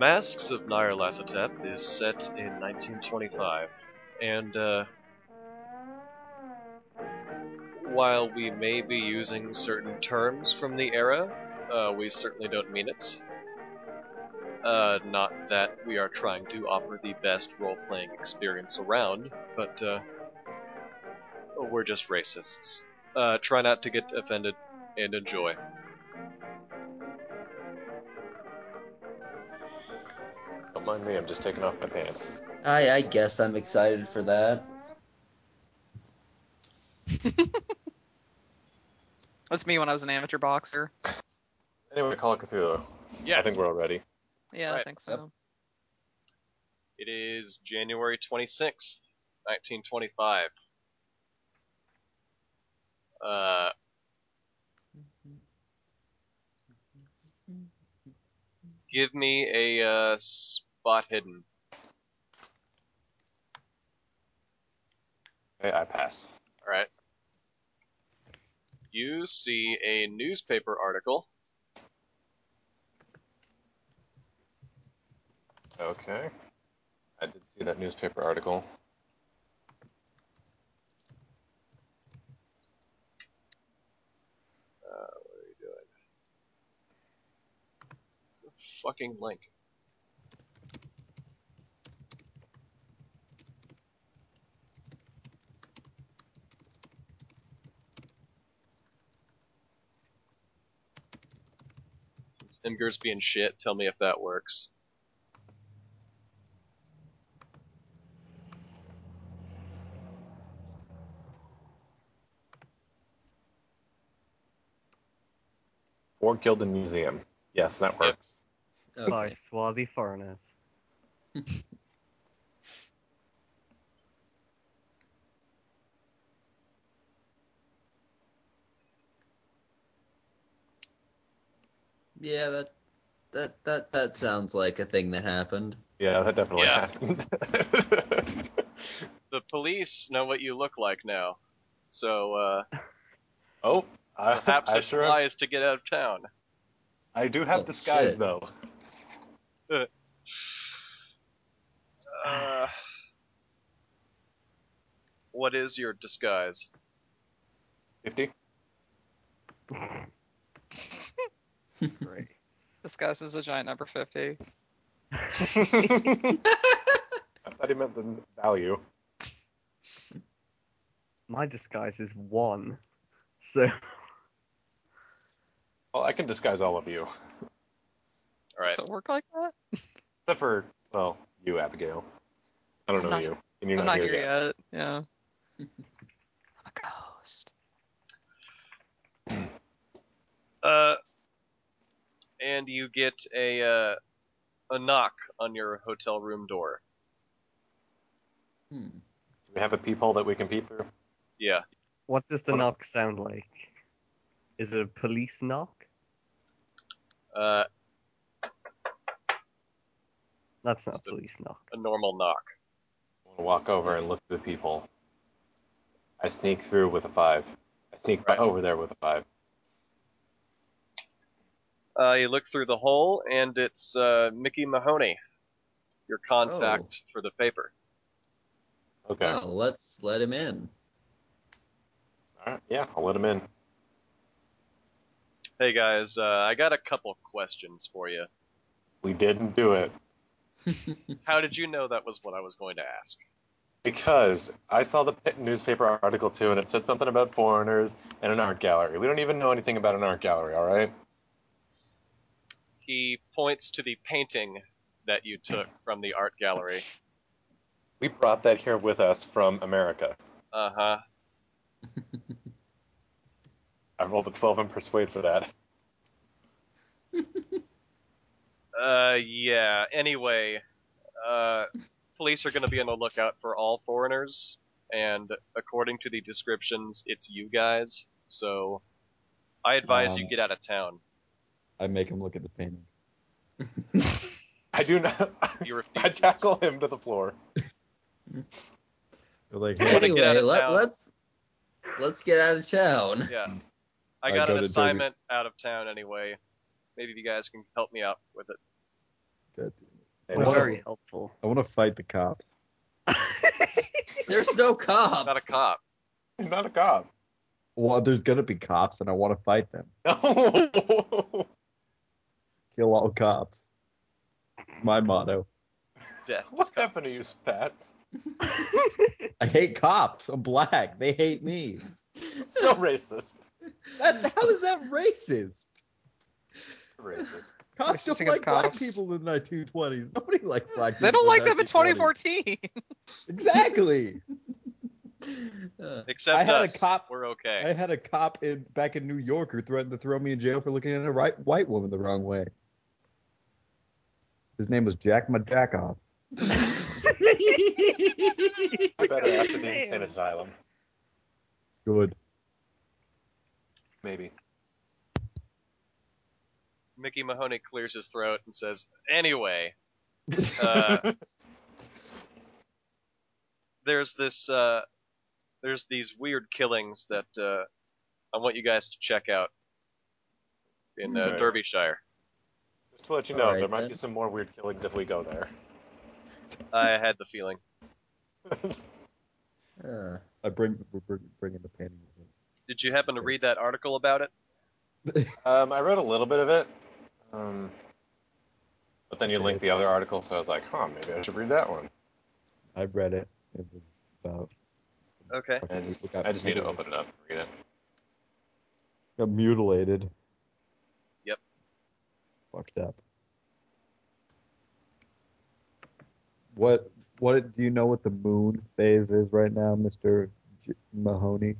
Masks of Nyarlathotep is set in 1925, and uh, while we may be using certain terms from the era, uh, we certainly don't mean it. Uh, not that we are trying to offer the best role-playing experience around, but uh, we're just racists. Uh, try not to get offended and enjoy. Mind me, I'm just taking off my pants. I, I guess I'm excited for that. That's me when I was an amateur boxer. Anyway, Call of Cthulhu. Yeah, I think we're all ready. Yeah, I think so. Yep. It is January 26th, 1925. Uh, give me a uh, spot hidden. Hey, I pass. Alright. You see a newspaper article. Okay. I did see that newspaper article. Uh, what are you doing? It's a fucking link. Imgur's being shit, tell me if that works. Fort Gilden Museum. Yes, that works. by Okay. swarthy foreigners. Yeah, that that that that sounds like a thing that happened. Yeah, that definitely Yeah. happened. The police know what you look like now. So, uh, oh, I, perhaps I it's sure wise to get out of town. I do have Oh, disguise shit. though. Uh, what is your disguise? Fifty. Great. This guy's is a giant number 50. I thought he meant the value. My disguise is one. So Well, I can disguise all of you, Alright. Does it work like that? except for well, you, Abigail. I don't I'm know not- you, and you're I'm not, not here, here yet. yet. Yeah. I'm a ghost. Uh, and you get a uh, a knock on your hotel room door. Hmm. Do we have a peephole that we can peep through? Yeah. what does the What- knock sound like? Is it a police knock? Uh, That's not a police knock. a normal knock. I want to walk over and look through the peephole. I sneak through with a five. I sneak Right. over there with a five. Uh, you look through the hole, and it's uh, Mickey Mahoney, your contact for the paper. Okay. Well, let's let him in. All right. Yeah, I'll let him in. Hey guys, uh, I got a couple questions for you. We didn't do it How did you know that was what I was going to ask? because I saw the p- newspaper article too, and it said something about foreigners and an art gallery. We don't even know anything about an art gallery. All right. He points to the painting that you took from the art gallery. We brought that here with us from America. Uh huh. I rolled a 12 and persuade for that. Uh, yeah. Anyway, uh, police are going to be on the lookout for all foreigners, and according to the descriptions, it's you guys. So, I advise you Um, get out of town. I make him look at the painting. I do not. I tackle him to the floor. They're like, hey, anyway, of let, let's let's get out of town. Yeah. I I got go an to assignment out of town anyway. Maybe you guys can help me out with it. God damn They Well, will. Very helpful. I want to fight the cops. There's no cop. Not a cop. He's not a cop. Well, there's gonna be cops, and I want to fight them. No. Kill all cops. My motto. Death. to what happened to you, Spats? I hate cops. I'm black. They hate me. So racist. That's how is that racist? Racist. Cops Racist don't against like black cops. people in the 1920s. Nobody liked black people. They don't in like the them in 2014. Exactly. Uh, Except I had a cop- We're okay. I had a cop in back in New York who threatened to throw me in jail for looking at a right, white woman the wrong way. His name was Jack Majakoff. Better after the insane asylum. Good. Maybe. Mickey Mahoney clears his throat and says, "Anyway, uh, there's this, uh, there's these weird killings that uh, I want you guys to check out in uh, Right. Derbyshire. Just to let you know, Alright, there might then. be some more weird killings if we go there. I had the feeling. uh, I bring we're bring, bringing the painting. Did you happen to read that article about it? um, I read a little bit of it. Um, but then you linked the other article, so I was like, huh, maybe I should read that one. I read it. It was about. Okay. I just, People I just need to open it up and read it. Got mutilated. Yep. Fucked up. What what do you know what the moon phase is right now, Mister J- Mahoney?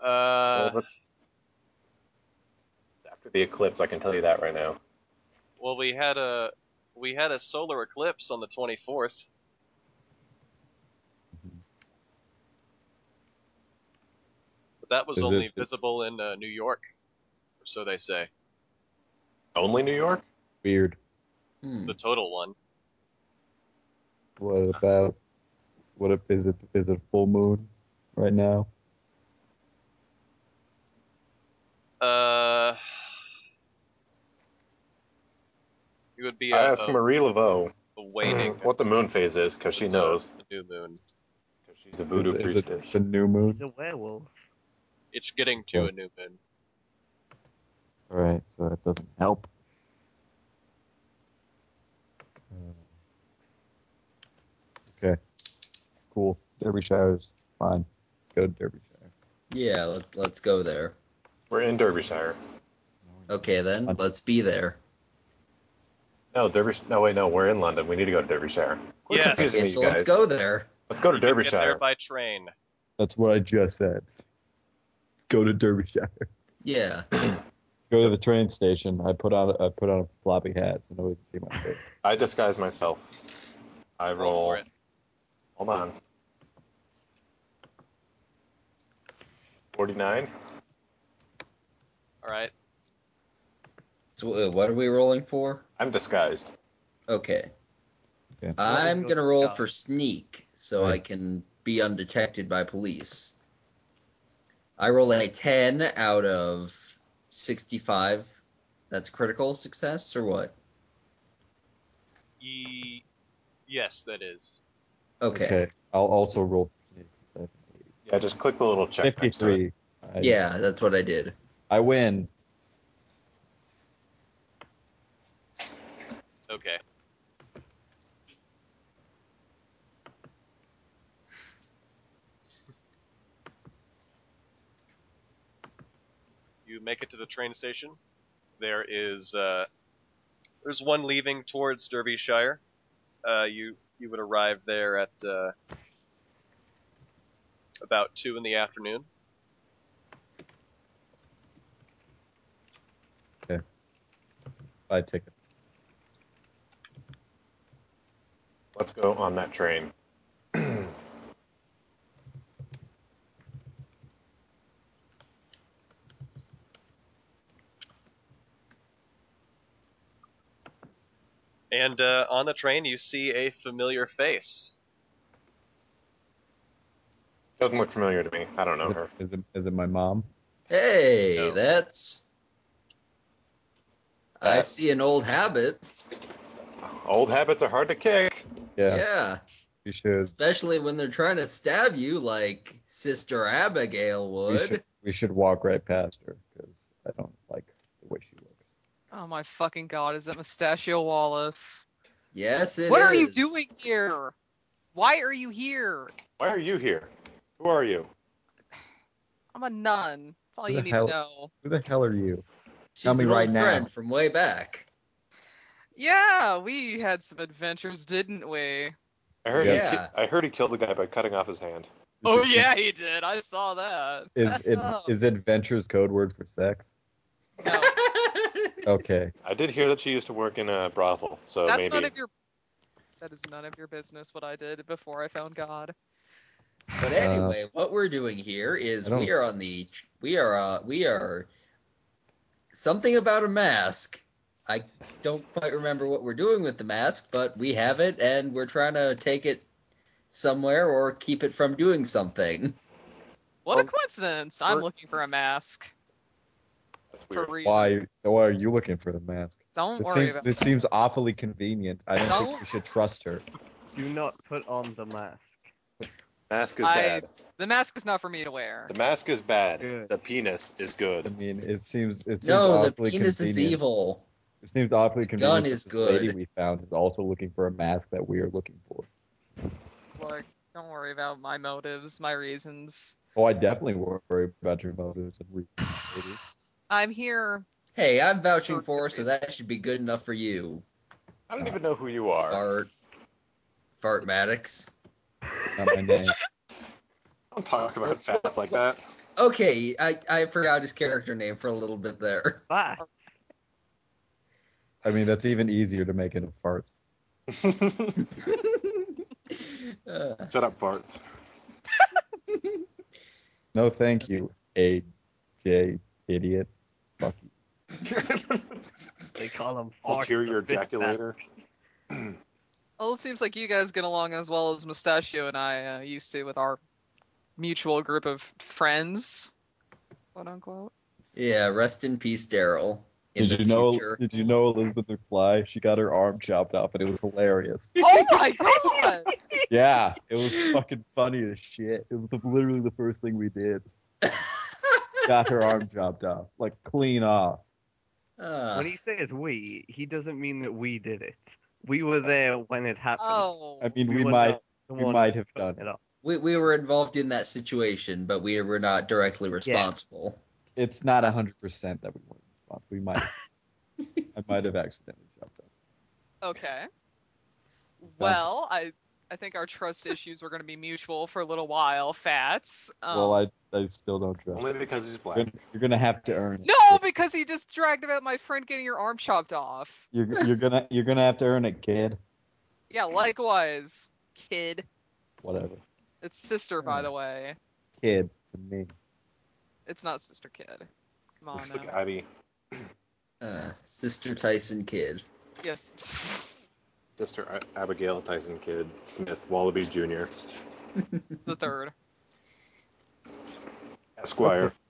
Uh, well, that's it's after the eclipse. I can tell you that right now. Well, we had a we had a solar eclipse on the 24th. But that was Is only it- visible in uh, New York, or so they say. Only New York? Weird. hmm. The total one. What about? What if is it is it full moon right now? Uh, it would be I a, asked a, Marie Laveau a what the moon phase is because she knows. a new moon. 'Cause she's a voodoo is, is it the new moon? He's a werewolf. It's getting to a new moon. All right, so that doesn't help. Uh, Okay, cool. Derbyshire is fine. Let's go to Derbyshire. Yeah, let, let's go there. We're in Derbyshire. Okay, then let's be there. No, Derbyshire. No, wait, no, we're in London. We need to go to Derbyshire. Quit Yes. confusing Okay, me, so you let's guys. go there. Let's go to You get there Derbyshire. by train. That's what I just said. Go to Derbyshire. Yeah. Go to the train station. I put on I put on a floppy hat so nobody can see my face. I disguise myself. I Roll roll. for it. Hold on. Forty-nine. All right. So uh, what are we rolling for? I'm disguised. Okay. Okay. I'm gonna roll for sneak so I can be undetected by police. I roll a 10 out of 65. That's critical success or what? Ye- yes, that is. Okay. I'll also roll Yeah, just click the little check next to it. fifty-three. I, Yeah, that's what I did. I win. Okay. You make it to the train station. There is uh, there's one leaving towards Derbyshire. Uh, you you would arrive there at uh, about two in the afternoon. Okay. Buy a ticket. Let's go on that train. And uh, on the train, you see a familiar face. Doesn't look familiar to me. I don't know Is her. it, is it is it my mom? Hey, No. that's. I see an old habit. Old habits are hard to kick. Yeah, Yeah. we should. Especially when they're trying to stab you like Sister Abigail We would. should. We should walk right past her because I don't like the way she looks. Oh my fucking god, is that Mustachio Wallace? Yes, it what are you doing here? Why are you here? Why are you here? Who are you? I'm a nun. That's all Who you the need hell- to know. Who the hell are you? She's Tell me an right old now. friend from way back. Yeah, we had some adventures, didn't we? I heard. Yeah. He, ki- I heard he killed the guy by cutting off his hand. Oh yeah, he did. I saw that. Is it is adventures code word for sex? No, Okay. I did hear that she used to work in a brothel, so that's maybe. none of your. That is none of your business. What I did before I found God. But anyway, what we're doing here is we are on the we are uh, we are something about a mask. I don't quite remember what we're doing with the mask, but we have it and we're trying to take it somewhere or keep it from doing something. What a coincidence! I'm looking for a mask That's for weird. reasons. Why? Why are you looking for the mask? Don't This worry seems about this seems awfully convenient. I don't, Don't- think we should trust her. Do not put on the mask. Mask is I- bad. The mask is not for me to wear. The mask is bad. Good. The penis is good. I mean, it seems it seems No, the awfully penis is evil. It seems awfully The convenient. gun that is this Lady we found is also looking for a mask that we are looking for. Look, don't worry about my motives, my reasons. Oh, I definitely worry about your motives and reasons. Lady. I'm here. Hey, I'm vouching for, her, so that should be good enough for you. I don't even know who you are. Fart. Fart Maddox. Not my name. Don't talk about fats like that. Okay, I, I forgot his character name for a little bit there. That. I mean, that's even easier to make it a fart. Uh, Shut up, farts. No, thank you, AJ idiot. Fuck you. They call him Ulterior farts, ejaculator. Well, it seems like you guys get along as well as Mustachio and I uh, used to with our mutual group of friends, quote unquote. yeah, rest in peace, Daryl. In Did you know? future. Did you know Elizabeth McFly? She got her arm chopped off, and it was hilarious. Oh my god! Yeah, it was fucking funny as shit. It was literally the first thing we did. Got her arm chopped off, like clean off. Uh, When he says we, he doesn't mean that we did it. We were there when it happened. Oh, I mean, we, were might. we might have done it up. we, we were involved in that situation, but we were not directly responsible. It's not hundred percent that we weren't responsible. We might. I might have accidentally chopped off. okay. Well, I I think our trust issues were going to be mutual for a little while. Fats. Um, well, I, I still don't trust. Only because he's You're black. gonna, you're gonna have to earn it. no, because he just dragged about my friend getting your arm chopped off. You're you're gonna you're gonna have to earn it, kid. Yeah, likewise, kid. Whatever, It's sister, by the way. kid to me. It's not sister kid. Come on Look, now. Abby. Uh, Sister Tyson Kid. Yes. Sister Abigail Tyson Kidd Smith Wallaby Jr. The third. Esquire.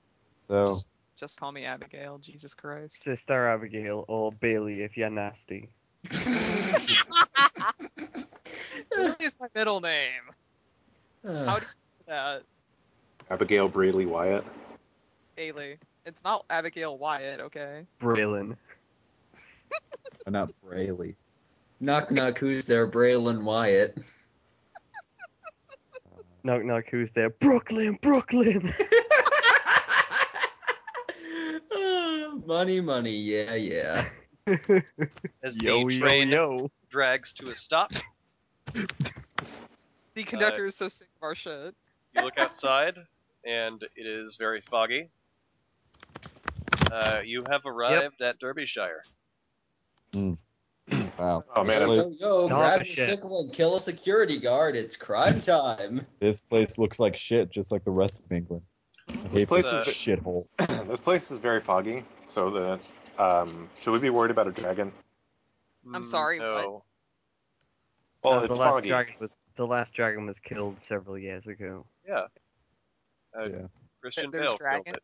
So Just, just call me Abigail. Jesus Christ. Sister Abigail or Bailey if you're nasty. Bailey is my middle name. Uh, How do you do that? Abigail Brayley Wyatt. Bailey. It's not Abigail Wyatt, okay? Braylon. Not Brayley. Knock knock, who's there? Braylon Wyatt. Uh, Knock knock, who's there? Brooklyn, Brooklyn. Uh, money, money, yeah, yeah. As yo, the train yo. drags to a stop, The conductor is so sick of our shit. you look outside, and it is very foggy. Uh, you have arrived at Derbyshire. Wow. Oh, man, this, Yo, place, yo, Dog grab your shit. sickle and kill a security guard. It's crime time. this place looks like shit, just like the rest of England. This place this is- shithole. this place is very foggy, so the um, should we be worried about a dragon? I'm Mm, sorry, no. Well, No, the it's last foggy. dragon was the last dragon was killed several years ago. Yeah. Uh, Yeah. Christian There's Bale dragons.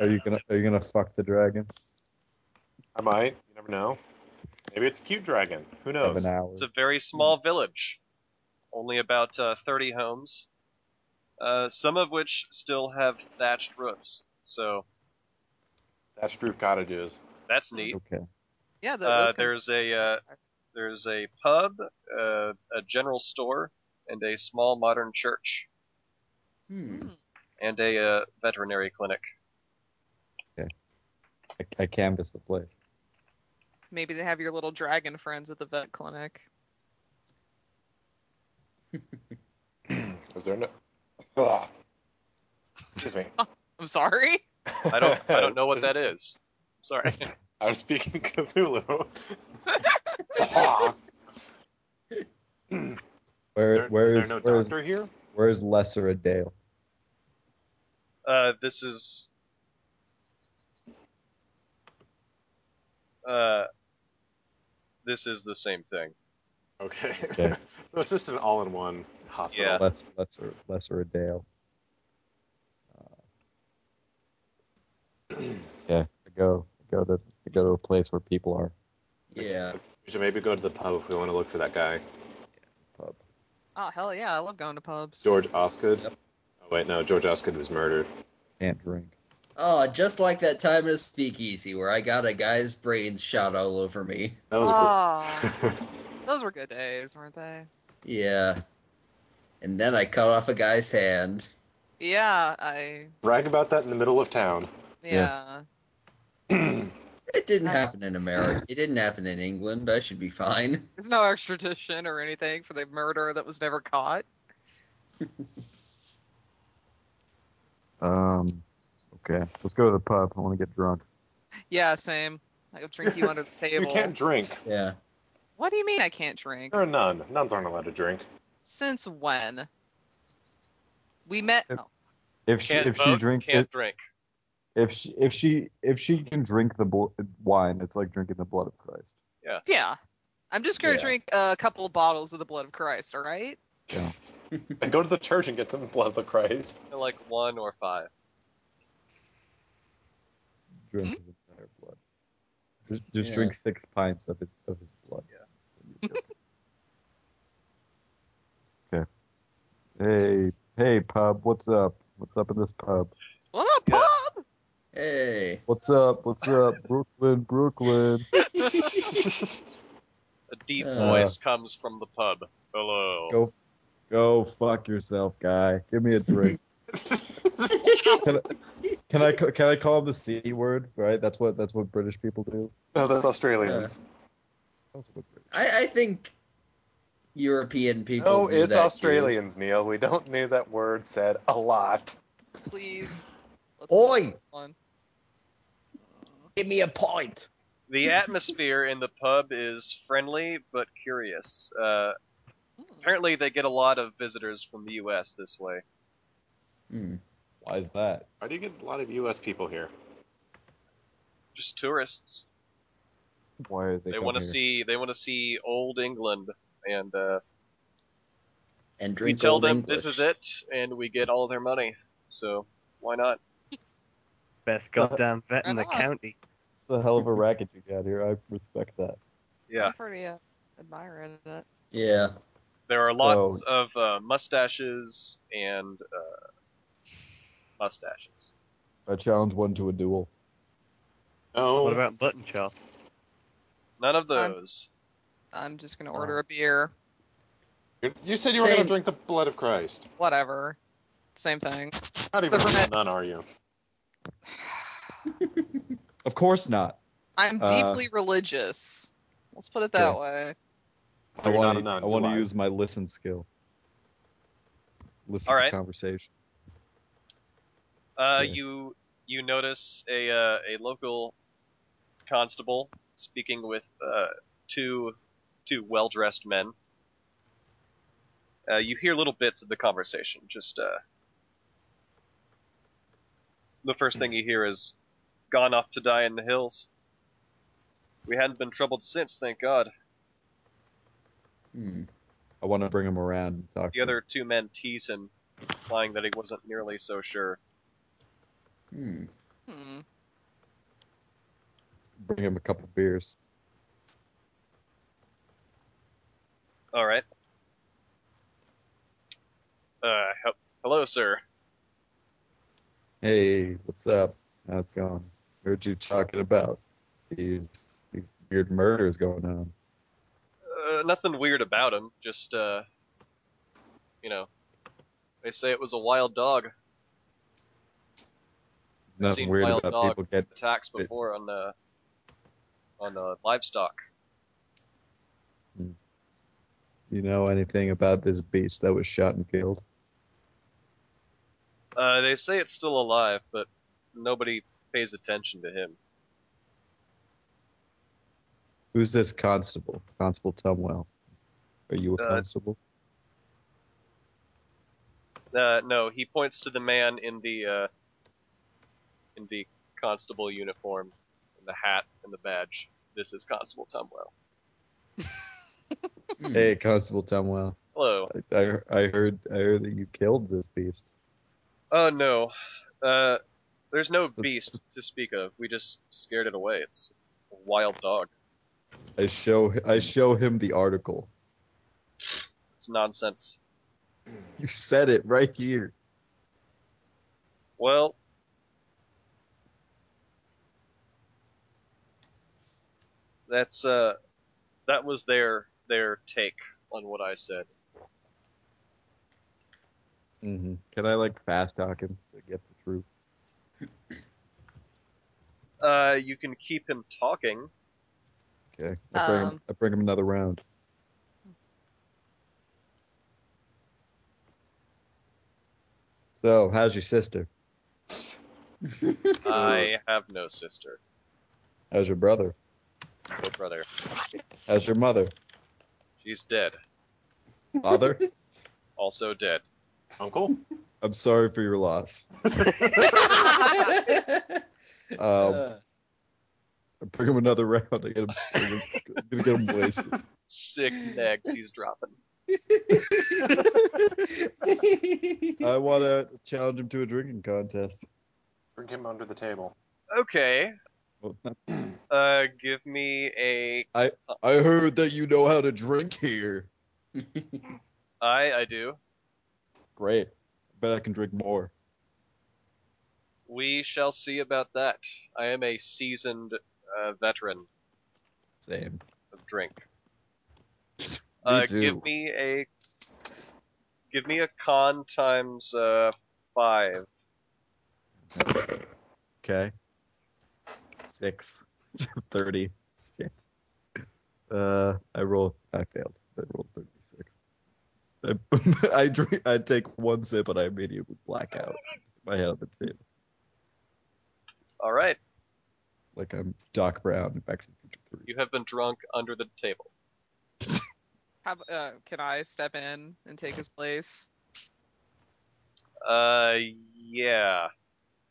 Are you gonna Are you gonna fuck the dragon? I might. You never know. Maybe it's a cute dragon. Who knows? Seven hours. It's a very small village, only about uh, 30 homes, uh, some of which still have thatched roofs. So Thatched roof cottages. that's neat. Okay. Yeah, that, Uh, those can- there's a uh, there's a pub, uh, a general store, and a small modern church, Hmm. and a uh, veterinary clinic. I, I canvassed the place. Maybe they have your little dragon friends at the vet clinic. Is there no? Ugh. Excuse me. I'm sorry. I don't I don't know what that is. Sorry. I was speaking Cthulhu. Where there, Where is there is no where is, doctor here? where is Lesser Edale? Uh, this is uh, this is the same thing. Okay. Okay. so it's just an all-in-one hospital. Yeah. Less Lesser Lesser Edale. Uh, yeah, I go I go to I go to a place where people are. Yeah. We should maybe go to the pub if we want to look for that guy. Pub. Oh hell yeah, I love going to pubs. George Osgood. Yep. Oh wait, no. George Osgood was murdered. Can't drink. Oh, just like that time in a speakeasy where I got a guy's brains shot all over me. That was cool. those were good days, weren't they? Yeah. And then I cut off a guy's hand. Yeah, I Brag about that in the middle of town. yeah. Yes. It didn't happen in America. It didn't happen in England. I should be fine. There's no extradition or anything for the murder that was never caught. Um. Okay, let's go to the pub. I want to get drunk. Yeah, same. I could drink you under the table. You can't drink. Yeah. What do you mean I can't drink? You're a nun. Nuns aren't allowed to drink. Since when? We met. Oh, If she Can't if vote, she drinks can't it, drink. if she if she if she can drink the bl- wine, it's like drinking the blood of Christ. yeah. Yeah. I'm just gonna Yeah. drink a couple of bottles of the blood of Christ. All right. Yeah. And go to the church and get some blood of Christ. Like one or five. Drink Hmm? his entire blood. Just, just Yeah. drink six pints of his of his blood. okay. Hey hey pub, what's up? What's up in this pub? What up, Yeah. pub? Hey. What's up? What's up? Brooklyn, Brooklyn. A deep Uh. voice comes from the pub. Hello. Go go fuck yourself, guy. Give me a drink. Can, I, can I can I call him the c word? Right? That's what that's what British people do. No, that's Australians. That's what British- I, I think European people. No, do it's that too. Australians, Neil. We don't need that word said a lot. Please. Let's Oi! Give me a point. The atmosphere in the pub is friendly but curious. Uh, apparently, they get a lot of visitors from the U.S. this way. Hmm. Why is that? Why do you get a lot of U.S. people here? Just tourists. Why are they? They want to see. They want to see old England, and uh, And we tell old them English. this is it, and we get all their money. So why not? Best goddamn vet in the Right on. county. It's a hell of a racket you got here. I respect that. Yeah, I'm pretty uh, admiring it. Yeah. there are lots of uh, mustaches and uh, mustaches. I challenge one to a duel. No. What about button shots? None of I'm- those. I'm just gonna order a beer. You- You said you were gonna drink the blood of Christ. Whatever. Same thing. Not It's even a ferment- nun, are you? Of course not. I'm Uh, deeply religious. Let's put it that Okay. way. So I want to. nun. I want to use my listen skill. Listen All to right. conversation. Uh, Yeah. you you notice a uh, a local constable speaking with uh, two two well dressed men. Uh, you hear little bits of the conversation. Just uh, the first thing you hear is, "Gone off to die in the hills." We hadn't been troubled since, thank God. Hmm. I want to bring him around. The other two men tease him, implying that he wasn't nearly so sure. Hmm. Hmm. Bring him a couple beers. All right. Uh, he- hello, sir. Hey, what's up? How's it going? Heard you talking about these these weird murders going on. Uh, nothing weird about him. Just, uh, you know, they say it was a wild dog. Nothing weird wild about dog. people get Attacks before on the on the livestock. you know anything about this beast that was shot and killed? Uh, they say it's still alive, but nobody pays attention to him. Who's this constable? Constable Tumwell. Are you a Uh, constable? Uh, no, he points to the man in the uh, in the constable uniform, and the hat and the badge. This is Constable Tumwell. Hey, Constable Tumwell. Hello. I, I I heard I heard that you killed this beast. Oh no, uh, there's no beast to speak of. We just scared it away. It's a wild dog. I show I show him the article. It's nonsense. You said it right here. Well, that's uh, that was their their take on what I said. Mm-hmm. Can I like fast talk him to get the truth? Uh, you can keep him talking. Okay. I bring him Um, I bring him another round. So, how's your sister? I have no sister, How's your brother? No brother. How's your mother? She's dead. Father? Also dead. Uncle? I'm sorry for your loss. Um, Uh, I bring him another round. I get him. I'm gonna get him wasted. Sick negs he's dropping. I want to challenge him to a drinking contest. Bring him under the table. Okay. Uh, give me a. I I heard that you know how to drink here. I I do. Great. Bet I can drink more. We shall see about that. I am a seasoned uh, veteran Same. of drink. Me Uh, too. give me a. Give me a con times uh five. Okay. Six. Thirty. Shit. Uh, I rolled. I failed. I rolled thirty-six. I, I drink. I take one sip and I immediately black out. My head on the table, All right. like I'm Doc Brown in Back to the Future Three. You have been drunk under the table. Have, uh, can I step in and take his place? Uh, yeah.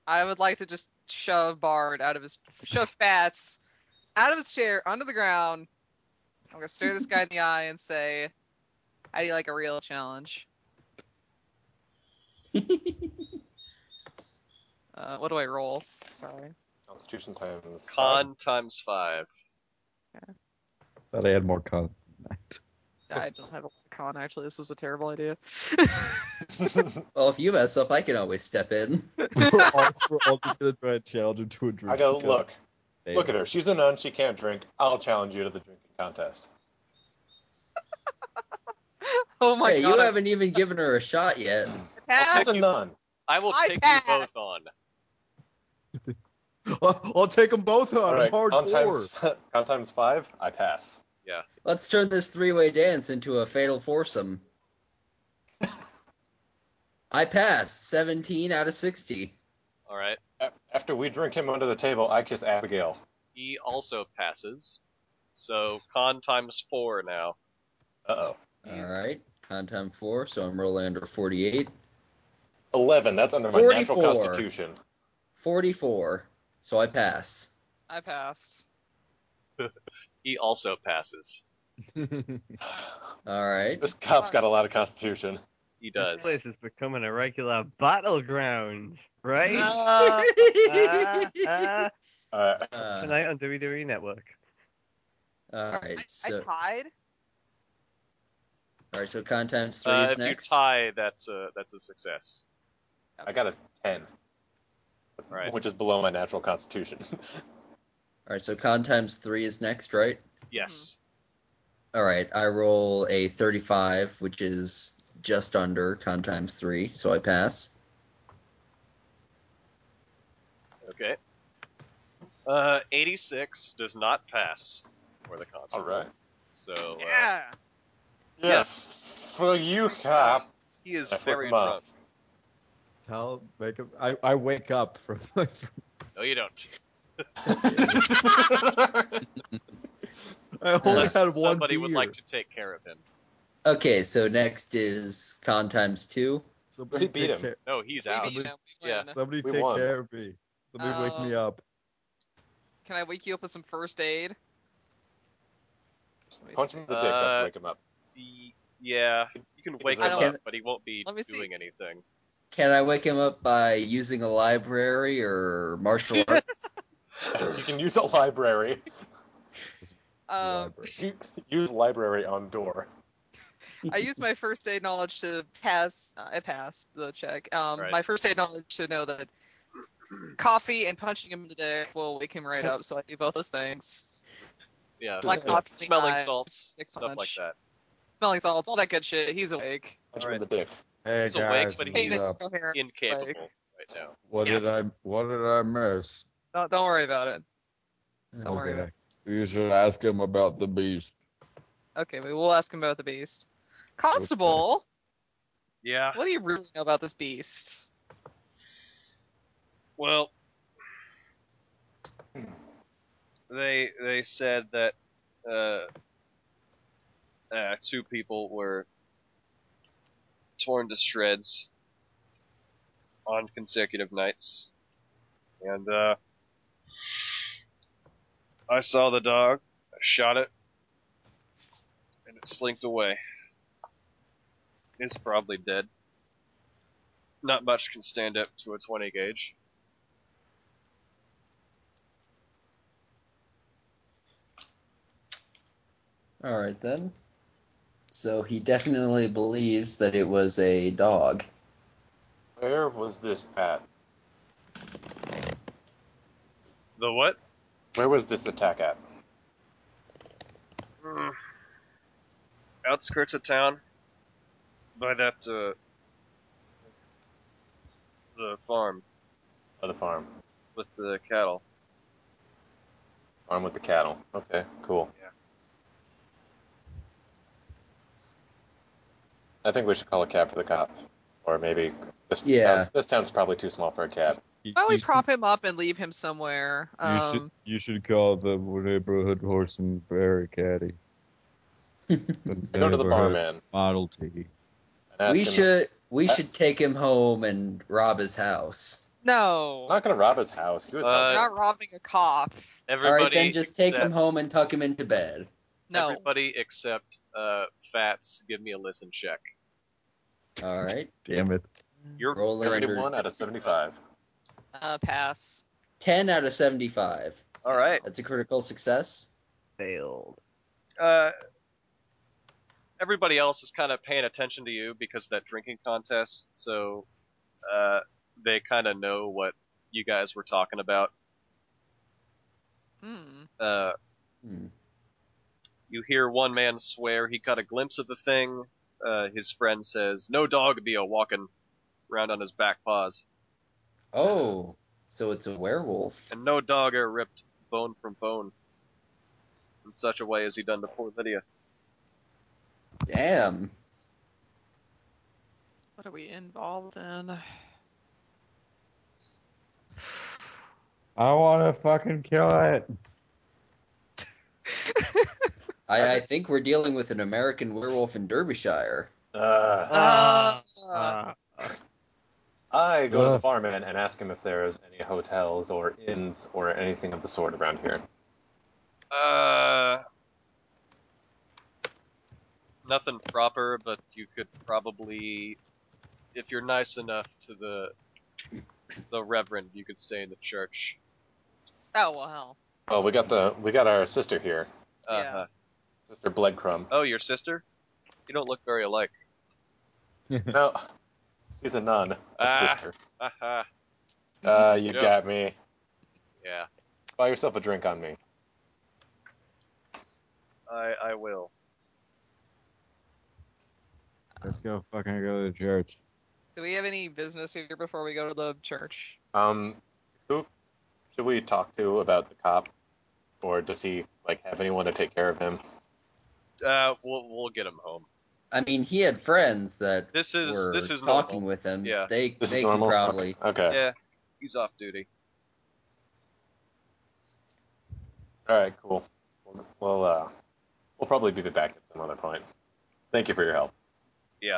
I would like to just shove Bard out of his shove Bats out of his chair onto the ground. I'm gonna stare this guy in the eye and say, "How do you like a real challenge?" Uh, what do I roll? Sorry. Constitution times. Con times five. Yeah. Thought I had more con. than I don't have a con. Actually, this was a terrible idea. well, if you mess up, I can always step in. that. we're, all, we're all just gonna try and challenge him to a drinking I go, contest. look, look at her. She's a nun. She can't drink. I'll challenge you to the drinking contest. oh my hey, god! you I haven't even given her a shot yet. passed. She's a nun. I will I take pass. you both on. I'll, I'll take them both on. All right, I'm con hardcore. times, con times five, I pass. Let's turn this three-way dance into a fatal foursome. I passed 17 out of 60. All right. After we drink him under the table, I kiss Abigail. He also passes. So con times four now. Uh oh. All right, con times four, so I'm rolling under 48. 11. That's under my natural constitution. 44, so I pass. I passed. He also passes. All right. This cop's got a lot of constitution. He does. This place is becoming a regular battleground, right? Uh. Uh, Uh, Tonight on WWE Network. all right, I, so I tied. all right, so con times three Uh, is if next. you tie, that's a that's a success. I got a 10. Right. Which is below my natural constitution. All right, so con times three is next, right? Yes. All right, I roll a thirty-five, which is just under con times three, so I pass. Okay. Uh, 86 does not pass for the console. Alright. So uh, Yeah. Yes. For you, Cap. he is I flip very drunk. Tell make him. I, I wake up from. from No, you don't. I only Unless had one somebody would like to take care of him. Okay, so next is con times two. Somebody beat him. care- No, he's We out. beat him. Yeah. Somebody We take won. care of me. Somebody wake me Um, up. Can I wake you up with some first aid? Punch him in the dick, Uh, that's wake him up. He- yeah, you can wake him don't- up, but he won't be Let me see. doing anything. Can I wake him up by using a library or martial arts? Yes, you can use a library. Um, Library. use library on door. I used my first aid knowledge to pass. Uh, I passed the check. Um, Right. my first aid knowledge to know that coffee and punching him in the dick will wake him right up. So I do both those things. Yeah, Like yeah, coffee, smelling eyes, salts, dick stuff like that. Smelling salts, all that good shit. He's awake. Punch him in the dick. Hey He's guys, awake, but he's He's up? incoherent. Incapable Like, right now. What did I? What did I miss? Don't, don't worry about it. Don't worry about Okay. You should ask him about the beast. Okay, we will ask him about the beast. Constable, Yeah. what do you really know about this beast? Well, they they said that uh, uh, two people were torn to shreds on consecutive nights, and uh, I saw the dog, I shot it, and it slinked away. It's probably dead. Not much can stand up to a 20 gauge. All right then. So he definitely believes that it was a dog. Where was this at? The what? Where was this attack at? Mm. Outskirts of town. By that, uh, the farm Oh, the farm. with the cattle. Farm with the cattle. Okay, cool. Yeah. I think we should call a cab for the cop. Or maybe this Yeah. town's, this town's probably too small for a cab. You, Why don't we you- prop him up and leave him somewhere? You Um, should you should call the neighborhood horse and berry caddy. Go to the neighborhood barman. Model T. we him- should we should take him home and rob his house. no, I'm not gonna rob his house. He was Uh, we're not robbing a cop. Everybody All right, then just take him home and tuck him into bed. No, Everybody except uh, Fats, give me a listen check. All right, Damn it. You're roll it under 31 out of 75. Uh, pass. ten out of seventy-five. all right. That's a critical success. Failed. Uh, everybody else is kind of paying attention to you because of that drinking contest, so uh, they kind of know what you guys were talking about. Hmm. Uh, Hmm. you hear one man swear he caught a glimpse of the thing. Uh, his friend says, "No dog be a walking around on his back paws, Oh, so it's a werewolf. and no dog ever ripped bone from bone in such a way as he done to poor Lydia." Damn. What are we involved in? I want to fucking kill it. I, I think we're dealing with an American werewolf in Derbyshire. Uh, Uh, Uh, I go to the barman and ask him if there's any hotels or inns or anything of the sort around here. Uh, nothing proper, but you could probably if you're nice enough to the the reverend, you could stay in the church. Oh well, hell. Well, we got the we got our sister here, Yeah. Uh-huh. Sister Bloodcrumb. Oh, your sister? You don't look very alike. No, she's a nun. A Ah. sister. Haha. Uh, you Yeah. got me. yeah, Buy yourself a drink on me. I I will. Let's go fucking go to church. Do we have any business here before we go to the church? Um, who should we talk to about the cop, or does he like have anyone to take care of him? Uh, we'll we'll get him home. I mean, he had friends that This is were this is talking normal. with him. Yeah. They This they is can probably. Okay. okay. Yeah, he's off duty. All right. Cool. We'll, we'll uh, we'll probably be back at some other point. Thank you for your help. Yeah.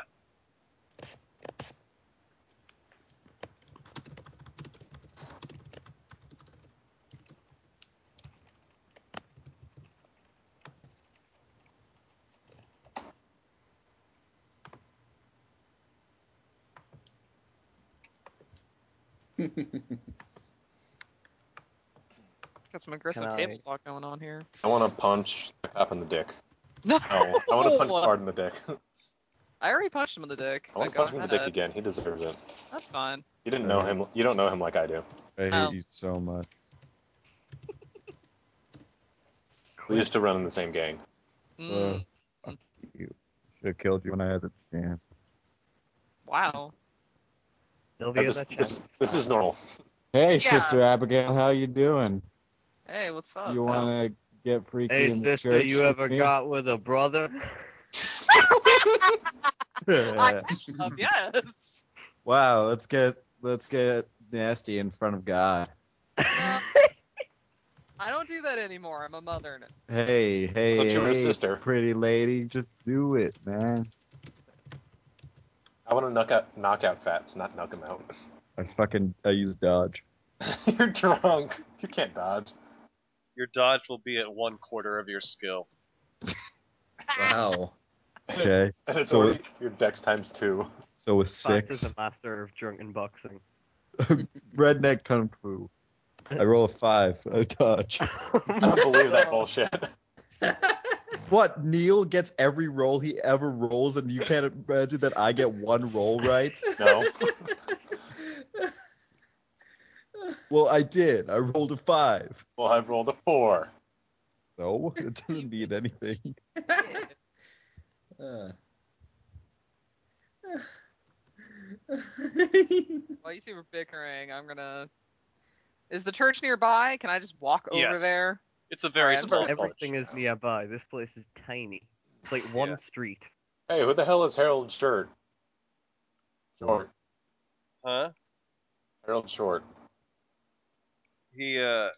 Got some aggressive Can I- table talk going on here. I want to punch the cop in the dick. No, No, I want to punch Bard in the dick. I already punched him in the dick. I want to punch him in the dick ahead. again. He deserves it. That's fine. You didn't know him. You don't know him like I do. I hate Oh. you so much. We used to run in the same gang. Mm, You should have killed you when I had the chance. wow. Sylvia, I just- this, this is normal. Hey, Yeah. Sister Abigail, how you doing? Hey, what's up? you want to get freaky Hey, in the sister, church you ever me? got with a brother? I, um, yes. wow, let's get let's get nasty in front of God. Uh, I don't do that anymore. I'm a mother. now. Hey, hey, thought you hey, sister. pretty lady, just do it, man. I want to knock out knock out Fats, not knock him out. I fucking I use dodge. You're drunk. You can't dodge. Your dodge will be at one quarter of your skill. Wow. And it's- Okay, And it's So- already your dex times two. so with Fox is six, a master of drunken boxing. redneck kung fu. I roll a five. I dodge. I don't believe that bullshit. What? Neil gets every roll he ever rolls, and you can't imagine that I get one roll right? No. Well, I did. I rolled a five. Well, I've rolled a four. No, it doesn't mean anything. Uh. While you two were bickering, I'm gonna. Is the church nearby? Can I just walk over Yes. there? It's a very small just- Everything is nearby. This place is tiny. It's like one Yeah. street. Hey, who the hell is Harold Short? Short. Huh? Harold Short. He uh.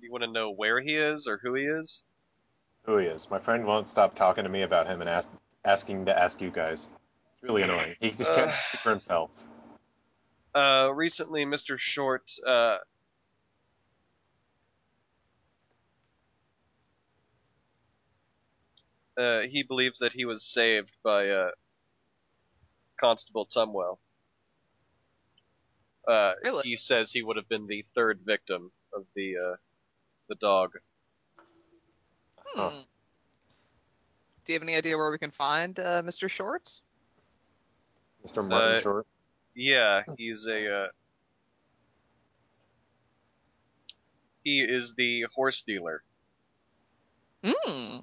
You want to know where he is or who he is? Who he is. My friend won't stop talking to me about him and ask, asking to ask you guys. It's really annoying. He just can't Uh. speak for himself. Uh, recently, Mr. Short, uh, uh, he believes that he was saved by, uh, Constable Tumwell. Uh, Really? he says he would have been the third victim of the, uh, the dog. Huh. Hmm. Do you have any idea where we can find uh, Mr. Short? Mr. Martin Uh, Short. Yeah, he's a, uh, he is the horse dealer. Hmm.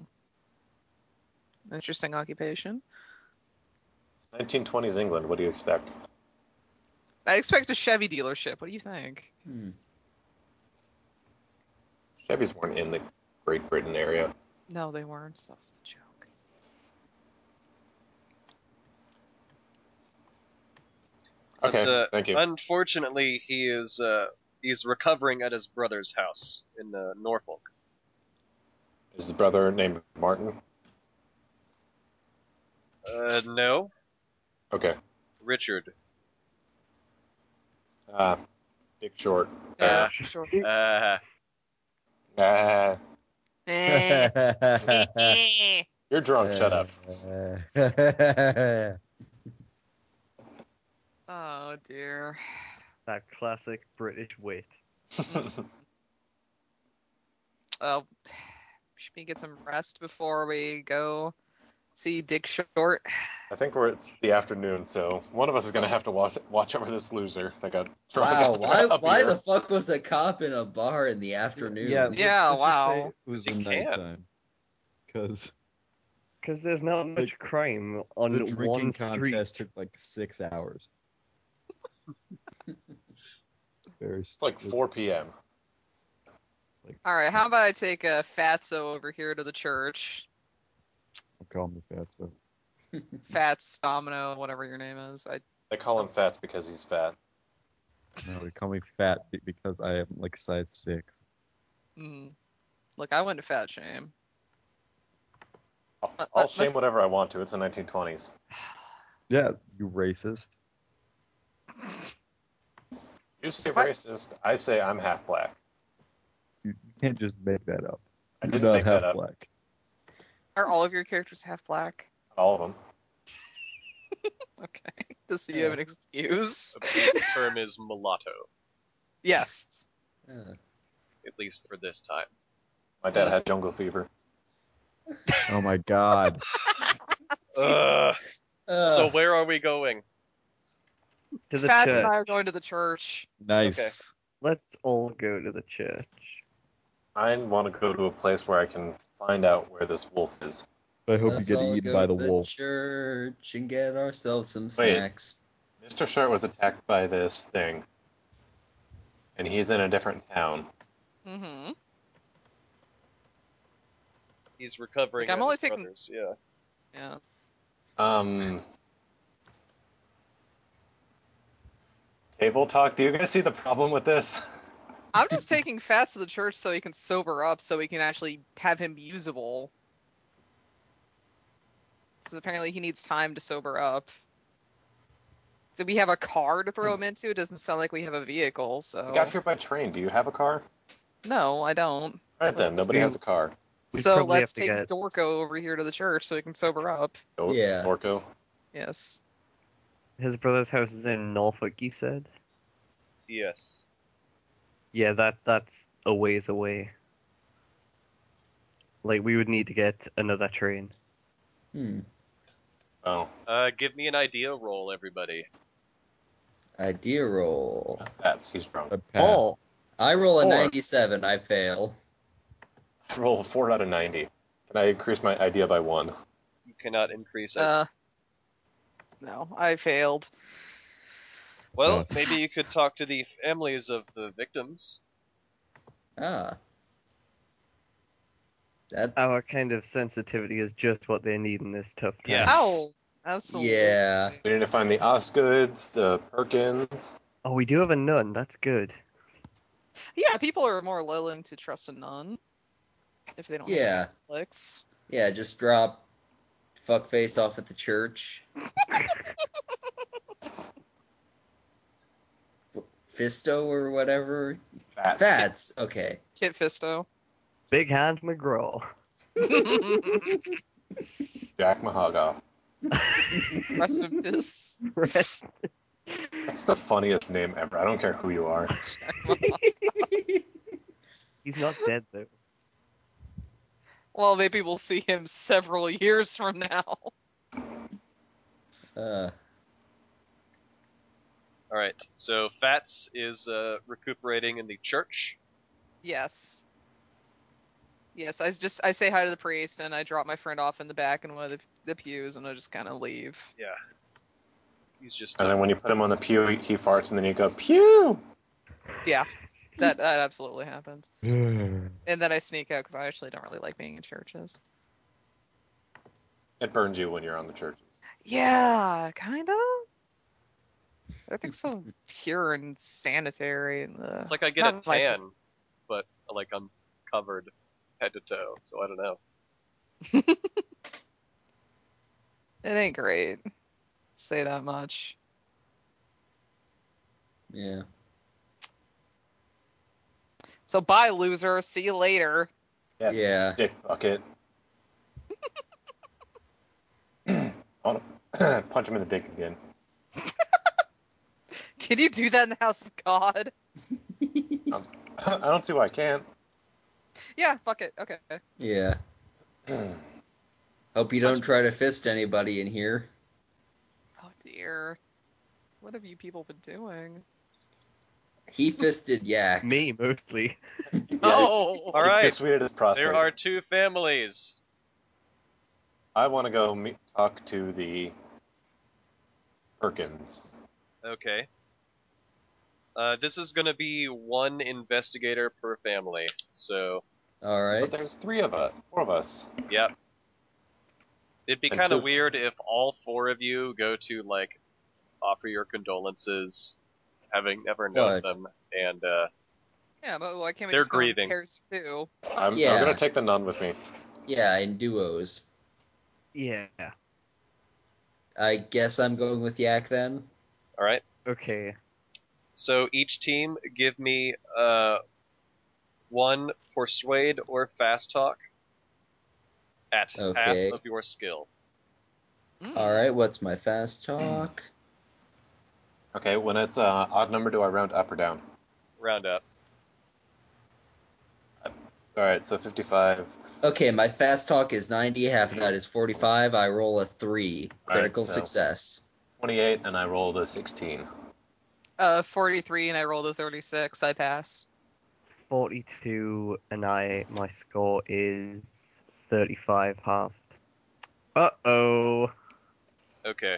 Interesting occupation. 1920s England. What do you expect? I expect a Chevy dealership. What do you think? Hmm. Chevys weren't in the Great Britain area. No, they weren't. That was the joke. But, Okay, uh, thank you. Unfortunately, he is uh, he's recovering at his brother's house in uh, Norfolk. Is his brother named Martin? Uh, no, Okay. Richard. Ah, Dick Short. Yeah, Uh, sure. Uh, Ah, Eh. You're drunk. Shut up. up. Oh dear. That classic British wit. Uh, should we get some rest before we go see Dick Short? I think we're it's the afternoon, so one of us is gonna have to watch watch over this loser that got drunk Wow, why a why beer. the fuck was a cop in a bar in the afternoon? Yeah, Yeah, wow. It was You the can. nighttime. Because Because there's not much crime on the drinking one street. contest took like six hours. Very It's like 4 p.m. All right, how about I take a Fatso over here to the church? I'm calling me fatso. Fats Domino, whatever your name is. I They call him Fats because he's fat. No, they call me fat because I am like size six. mm, look, I went to Fat Shame. I'll, I'll uh, shame let's- whatever I want to. It's the 1920s. Yeah, you racist. You say If I- racist. I say I'm half black. You, you can't just make that up. I You're didn't not make half that up. black. Are all of your characters half black? All of them. Okay. Does you have an excuse? The term is mulatto, Yes. Uh, at least for this time. My dad had jungle fever. Oh my god. Ugh. uh, so where are we going? To the Fats and. I are going to the church. Nice. Let's all go to the church. I want to go to a place where I can find out where this wolf is. I hope let's you get all eaten go by to the wolf. church and get ourselves some Wait. snacks. Mr. Short was attacked by this thing, and he's in a different town. Mm-hmm. He's recovering. Like, I'm at only his taking- brother's, Yeah. Yeah. Um, table talk. Do you guys see the problem with this? I'm just taking Fats to the church so he can sober up, so we can actually have him usable. So apparently he needs time to sober up. So we have a car to throw him into. It doesn't sound like we have a vehicle, so We got here by train. Do you have a car? no, I don't. All right then. Nobody has a car. We so let's take get- Dorco over here to the church so he can sober up. Go, Yeah. Orko. Yes. His brother's house is in Norfolk, you said? Yes. Yeah, that that's a ways away. Like we would need to get another train. Hmm. Oh, Uh, give me an idea roll, everybody. Idea roll. that's he's drunk. A pat. Oh, I roll a Four. 97. I fail. Roll four out of ninety. Can I increase my idea by one? You cannot increase it. Uh. No, I failed. well, yes. maybe you could talk to the families of the victims. Ah. That. our kind of sensitivity is just what they need in this tough time. Yes. Oh, absolutely. Yeah. We need to find the Osgoods, the Perkins. Oh, we do have a nun. That's good. Yeah, people are more willing to trust a nun if they don't. have Yeah. conflicts. Yeah. Just drop fuckface off at the church. Fisto or whatever. Fats. Fats. Okay. Kit Fisto. Big Hand McGraw. Jack Mahaga. Rest of this. Rest. That's the funniest name ever. I don't care who you are. He's not dead though. Well, maybe we'll see him several years from now. Uh. All right. So Fats is uh, recuperating in the church. Yes. Yes, I just I say hi to the priest and I drop my friend off in the back in one of the, the pews and I just kind of leave. Yeah. He's just. And then when you put him on the pew, he, he farts, and then you go pew. Yeah, that that absolutely happens. And then I sneak out because I actually don't really like being in churches. It burns you when you're on the churches. Yeah, kind of. Everything's so pure and sanitary, and uh, it's like I get a not my- tan, but like I'm covered head to toe. So I don't know. It ain't great. Say that much. Yeah. So bye, loser. See you later. Yeah. Yeah. Dick bucket. Oh, I want punch him in the dick again. Can you do that in the House of God? Um, I don't see why I can't. Yeah, fuck it. Okay. Yeah. Hope you don't try to fist anybody in here. Oh dear. What have you people been doing? He fisted Yak. Me mostly. Yeah, Oh. All he right. persuaded his prostate. There are two families. I want to go meet, talk to the Perkins. Okay. Uh, this is going to be one investigator per family. So, All right. But there's three of us, four of us. yep. It'd be kind of weird if all four of you go to like offer your condolences, having never known What? them, and uh, Yeah, but why can't we They're just go in grieving. pairs too? I'm, Yeah. I'm gonna take the nun with me. Yeah, in duos. Yeah. I guess I'm going with Yak then. all right. Okay. So each team give me uh, one persuade or fast talk at Okay. half of your skill. Mm. All right. What's my fast talk? Okay, when it's uh, odd number, do I round up or down? Round up. All right, so 55. Okay, my fast talk is 90. Half of that is 45. I roll a three. All right, Critical so- success. 28, and I rolled a 16. Uh, 43 and I rolled a 36. I pass. 42 and I my score is 35 halved. Uh-oh. Okay.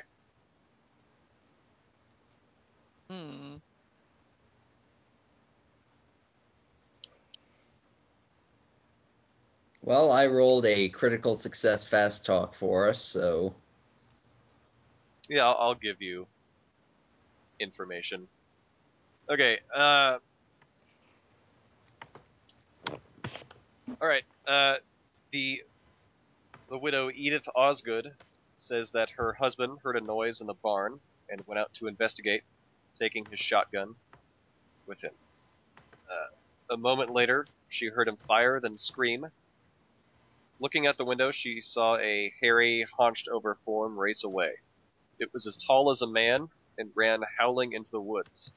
Hmm. Well, I rolled a critical success fast talk for us, so Yeah, I'll, I'll give you information. Okay. Uh. All right. Uh, the the widow Edith Osgood says that her husband heard a noise in the barn and went out to investigate, taking his shotgun with him. Uh, a moment later, she heard him fire, then scream. Looking out the window, she saw a hairy, haunched-over form race away. It was as tall as a man and ran howling into the woods.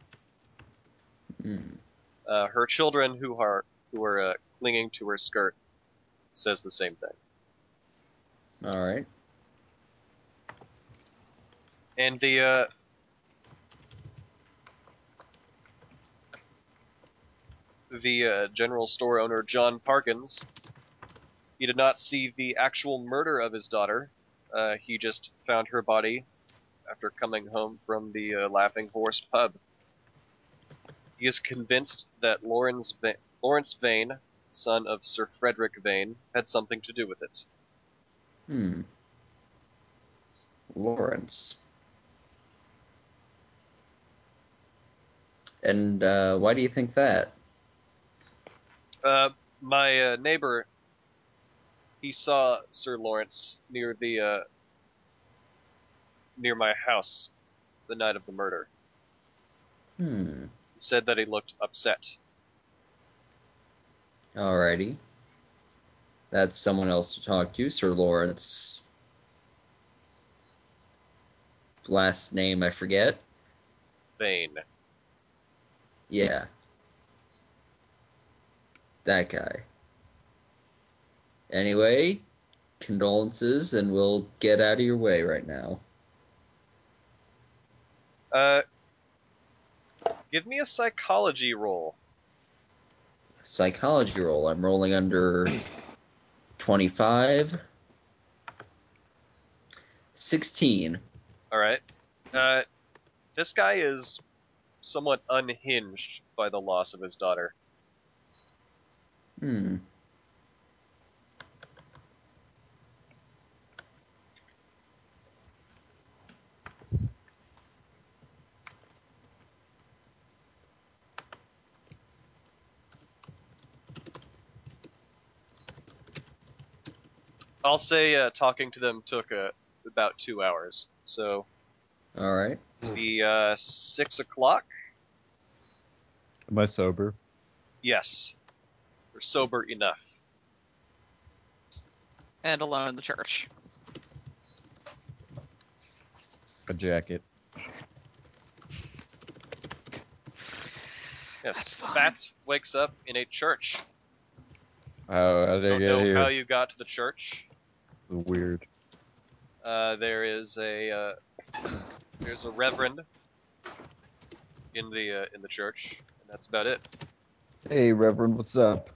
hmm. Uh, her children, who are who are uh, clinging to her skirt, says the same thing. all right. And the uh, the uh, general store owner John Parkins, he did not see the actual murder of his daughter. Uh, he just found her body after coming home from the uh, Laughing Horse pub. He is convinced that Lawrence Va- Lawrence Vane, son of Sir Frederick Vane, had something to do with it. Hmm. Lawrence. And uh, why do you think that? Uh, my uh, neighbor, he saw Sir Lawrence near the uh, near my house the night of the murder. Hmm. He said that he looked upset. Alrighty. That's someone else to talk to, Sir Lawrence. Last name I forget. Vane. Yeah. That guy. Anyway, condolences, and we'll get out of your way right now. Uh, give me a psychology roll. Psychology roll. I'm rolling under 25. 16. All right. Uh, this guy is somewhat unhinged by the loss of his daughter. Hmm. I'll say uh, talking to them took uh, about two hours. So Alright. the uh, six o'clock. Am I sober? Yes, we're sober enough. And alone in the church. A jacket. Yes, Bats wakes up in a church. Oh, how did I Don't get know here? how you got to the church. Weird. Uh, there is a uh, there's a reverend in the uh, in the church, and that's about it. Hey, Reverend, what's up?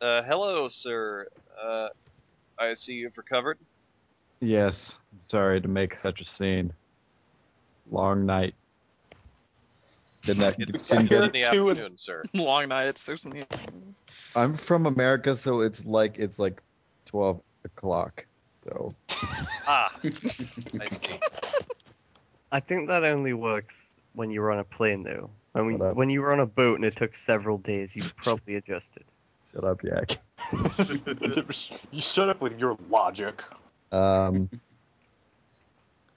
Uh, hello, sir. Uh, I see you've recovered. Yes, sorry to make such a scene. Long night. Didn't that, It's didn't it's get in the Two and- afternoon, sir. Long nights. Certainly. I'm from America, so it's like it's like twelve o'clock. So Ah, I see. I think that only works when you're on a plane, though. When, we, What up? when you were on a boat and it took several days, you probably adjusted. Shut up, Yak. you shut up with your logic. Um,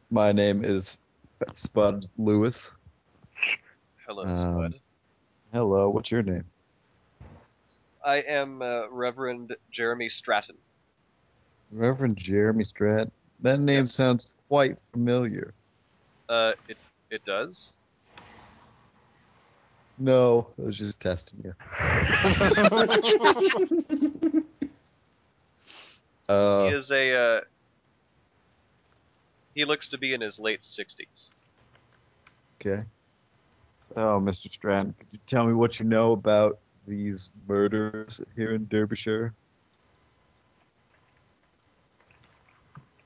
my name is Spud Lewis. Hello, Um, Spud. Hello, what's your name? I am uh, Reverend Jeremy Stratton. Reverend Jeremy Strat. That name Yes. sounds quite familiar. Uh, it it does. No, I was just testing you. uh, he is a. Uh, he looks to be in his late sixties. Okay. Oh, Mr. Strand, could you tell me what you know about these murders here in Derbyshire?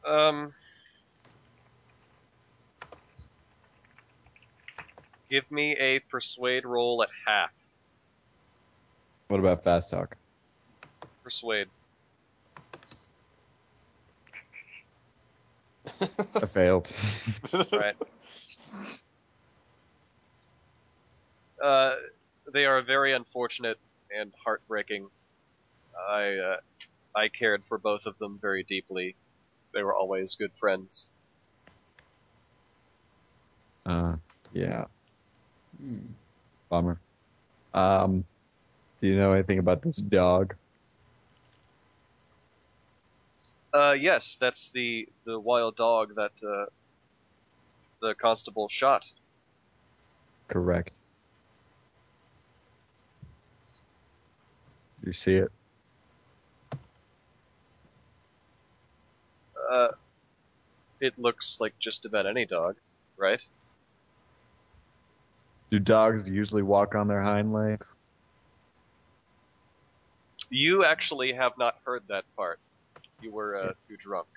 Um. Give me a persuade roll at half. What about fast talk? Persuade. I failed. Right. Uh, they are very unfortunate and heartbreaking. I uh, I cared for both of them very deeply. They were always good friends. Uh, yeah, Hmm. bummer. Um, do you know anything about this dog? Uh, yes, that's the the wild dog that uh, the constable shot. Correct. You see it? Uh, it looks like just about any dog, right? Do dogs usually walk on their hind legs? You actually have not heard that part. You were uh, too drunk.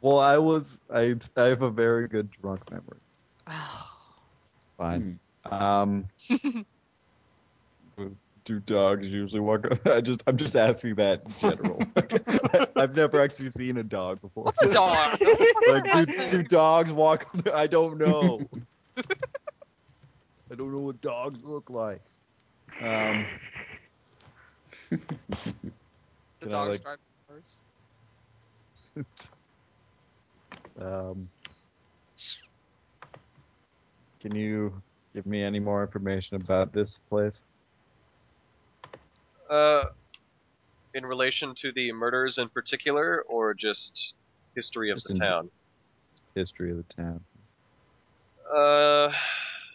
Well, I was. I I have a very good drunk memory. Fine. Um, do dogs usually walk? I just I'm just asking that in general. I've never actually seen a dog before. What's a dog? like, do, do dogs walk? I don't know. I don't know what dogs look like. Um, The Can I, dogs like- drive cars. um, can you give me any more information about this place? Uh, in relation to the murders in particular, or just history of Just the town? History of the town. Uh,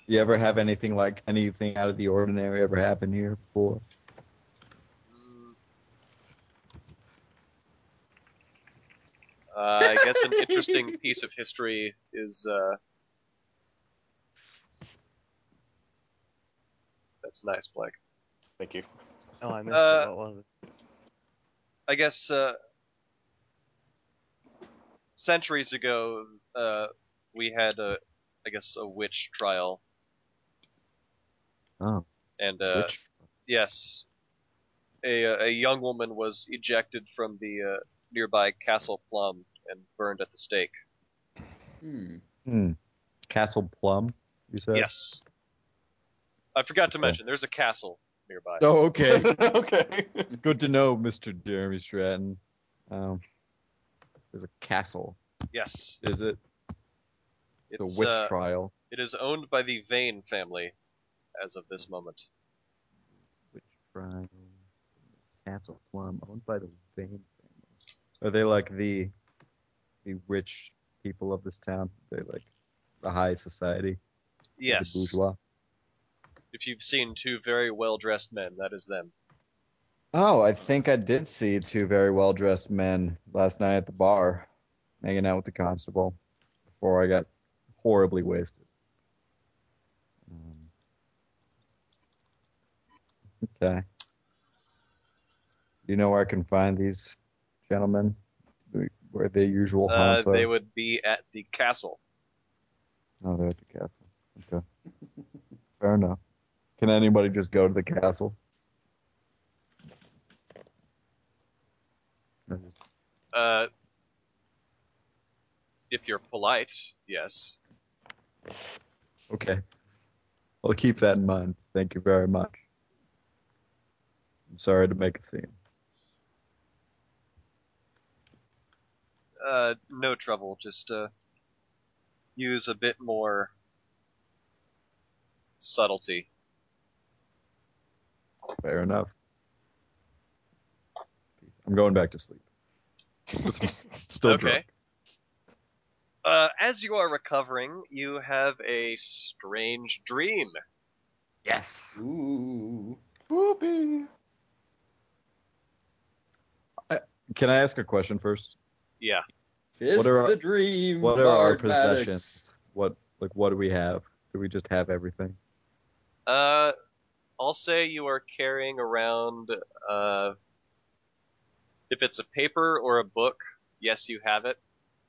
Do you ever have anything like anything out of the ordinary ever happen here before? uh, I guess an interesting piece of history is uh, that's nice, Blake. Thank you. Oh, I missed Uh, it. What was it? I guess uh, centuries ago, uh, we had a, I guess, a witch trial, Oh, and uh, which yes, a a young woman was ejected from the uh, nearby Castle Plum and burned at the stake. Hmm. hmm. Castle Plum, you said? Yes, I forgot to Okay. mention there's a castle nearby. Oh, okay. okay. Good to know, Mr. Jeremy Stratton. Um, there's a castle. Yes, Is it the it's witch uh, trial? it is owned by the Vane family as of this moment. Witch trial. Castle Plum, owned by the Vane family. Are they like the the rich people of this town? They like the high society, Yes. the bourgeois. If you've seen two very well dressed men, that is them. Oh, I think I did see two very well dressed men last night at the bar, hanging out with the constable before I got horribly wasted. Okay. Do you know where I can find these gentlemen? Where the usual Uh, haunts are? they would be at the castle. Oh, they're at the castle. Okay. Fair enough. Can anybody just go to the castle? Or just- Uh, if you're polite, yes. Okay. I'll keep that in mind. Thank you very much. I'm sorry to make a scene. Uh, no trouble. Just uh, use a bit more subtlety. Fair enough. I'm going back to sleep. This was still okay. drunk. Uh, as you are recovering, you have a strange dream. Yes. Ooh. Whoopee. Can I ask a question first? Yeah. Fist What are our- the dream. what are our Bard Maddox. possessions? What like what do we have? Do we just have everything? Uh, I'll say you are carrying around, uh, if it's a paper or a book, yes, you have it.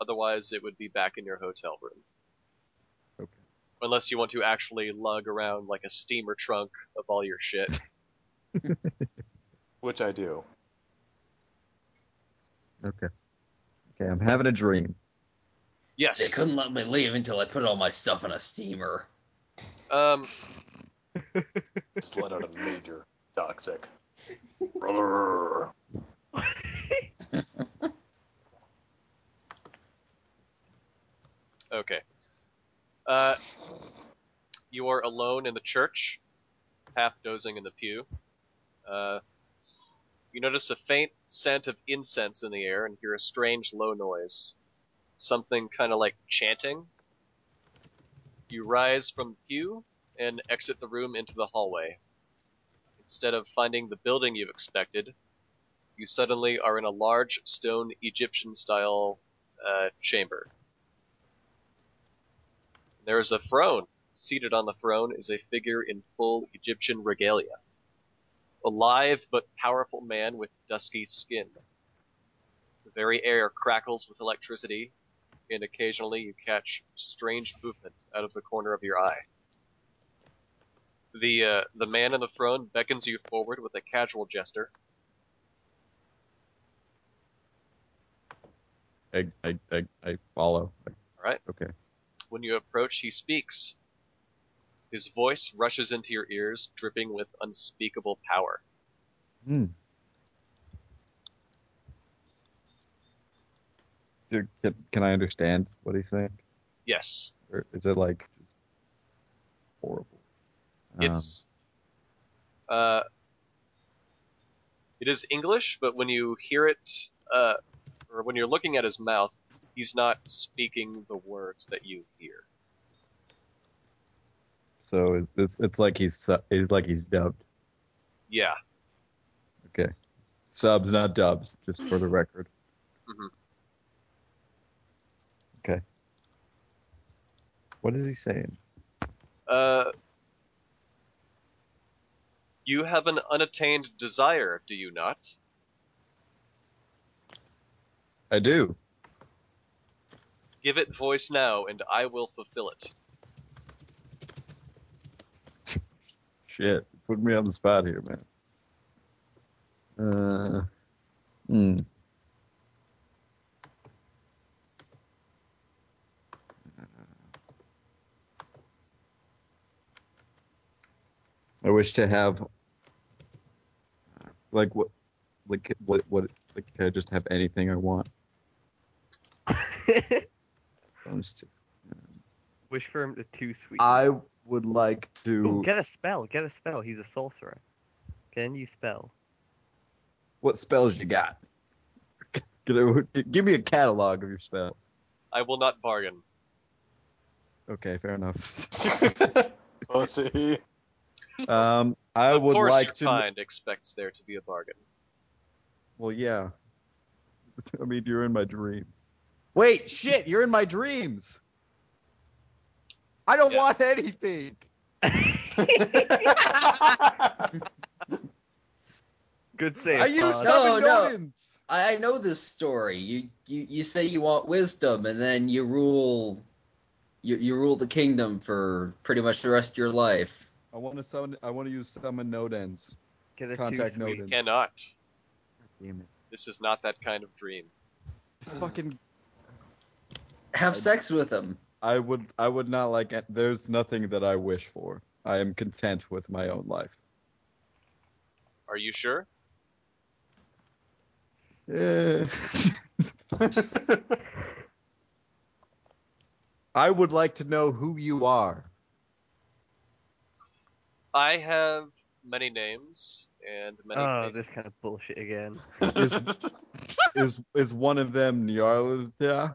Otherwise, it would be back in your hotel room. Okay. Unless you want to actually lug around like a steamer trunk of all your shit. Which I do. Okay. Okay, I'm having a dream. yes. They couldn't let me leave until I put all my stuff in a steamer. Um, Just let out a major toxic. Brother. okay. Uh, you are alone in the church, half dozing in the pew. Uh, you notice a faint scent of incense in the air and hear a strange low noise. Something kind of like chanting. You rise from the pew and exit the room into the hallway. Instead of finding the building you've expected, you suddenly are in a large stone Egyptian style uh, chamber. There is a throne. Seated on the throne is a figure in full Egyptian regalia. A lithe but powerful man with dusky skin. The very air crackles with electricity, and occasionally you catch strange movement out of the corner of your eye. The uh, the man on the throne beckons you forward with a casual gesture. I I I, I follow. Alright. Okay. When you approach, he speaks. His voice rushes into your ears, dripping with unspeakable power. Hmm. Dude, can, can I understand what he's saying? Yes, Or is it like just horrible? Um, it's uh, it is English, but when you hear it, uh, or when you're looking at his mouth, he's not speaking the words that you hear. So it's it's, it's like he's su- it's like he's dubbed. Yeah, Okay. Subs, not dubs, just for the record. Mhm. Okay. What is he saying? uh, you have an unattained desire, do you not? I do. Give it voice now, and I will fulfill it. Shit, put me on the spot here, man. Uh, hmm. I wish to have, like, what, like, what, what, like, can I just have anything I want? I'm just- Wish for him to too sweet. I would like Ooh, to. get a spell. Get a spell. He's a sorcerer. Can you spell? What spells you got? Give me a catalog of your spells. I will not bargain. Okay, fair enough. we'll see. Um, I of would course, like your to. kind expects there to be a bargain. Well, yeah. I mean, you're in my dream. Wait, shit! You're in my dreams. I don't Yes. want anything. Good save. I use Bard. No, summon no. I I know this story. You, you you say you want wisdom, and then you rule, you you rule the kingdom for pretty much the rest of your life. I want to summon. I want to use summon Nodens. Get a Contact two sweet. Nodens. Cannot. Damn it! This is not that kind of dream. This fucking. Have sex with him. I would. I would not like. it. There's nothing that I wish for. I am content with my own life. Are you sure? Eh. I would like to know who you are. I have many names and many Oh, faces. this kind of bullshit again. Is is is one of them Nyarlathotep?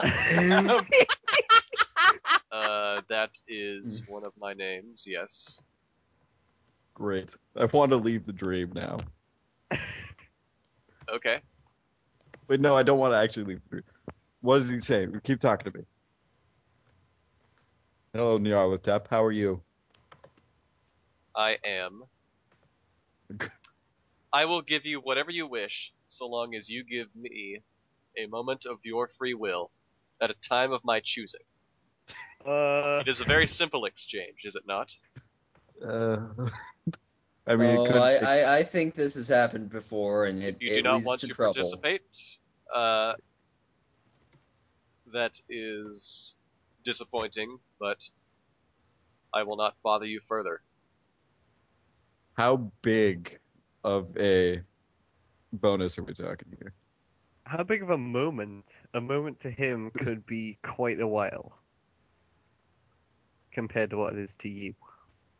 Uh, that is one of my names. Yes. Great. I want to leave the dream now. Okay. Wait, no, I don't want to actually leave the dream. What does he say? Keep talking to me. Hello, Nyarlathotep. How are you? I am. I will give you whatever you wish, so long as you give me a moment of your free will at a time of my choosing. Uh, It is a very simple exchange, is it not? Uh, I mean, oh, it. I, I I think this has happened before, and it, If you it do not leads want to, to trouble. participate, uh, that is disappointing, but I will not bother you further. how big of a bonus are we talking here? how big of a moment? A moment to him could be quite a while. Compared to what it is to you.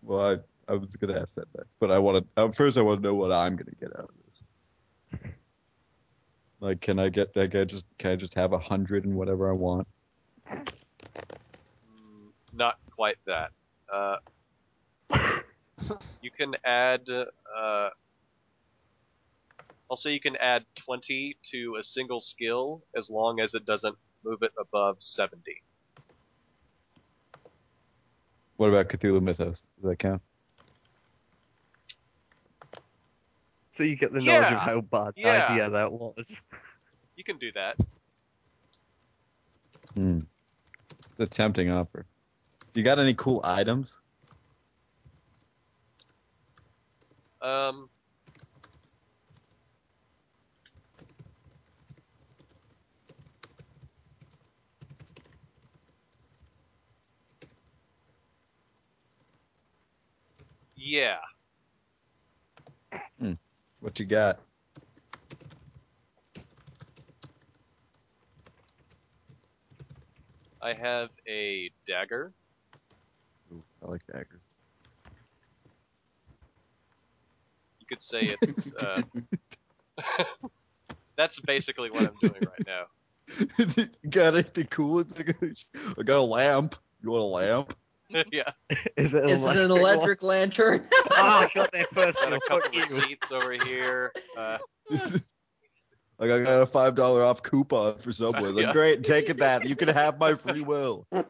Well, I, I was gonna ask that next, but I want to. Uh, first, I want to know what I'm gonna get out of this. Like, can I get? Like, I just can I just have a hundred and whatever I want? Mm, Not quite that. Uh, you can add. Uh, I'll say you can add 20 to a single skill as long as it doesn't move it above 70. What about Cthulhu Mythos? Does that count? So you get the knowledge Yeah, of how bad the yeah. idea that was. You can do that. Hmm. It's a tempting offer. You got any cool items? Um, yeah. Hmm. What you got? I have a dagger. Ooh, I like daggers. You could say it's. Uh, that's basically what I'm doing right now. got anything cool? It's like, I got a lamp. You want a lamp? yeah. Is it an it an electric one? lantern? Ah, I got there first. Got a couple fuck you. receipts over here. Uh, Like I got a five dollar off coupon for Subway. Like, Yeah. great, take it that. You can have my free will. I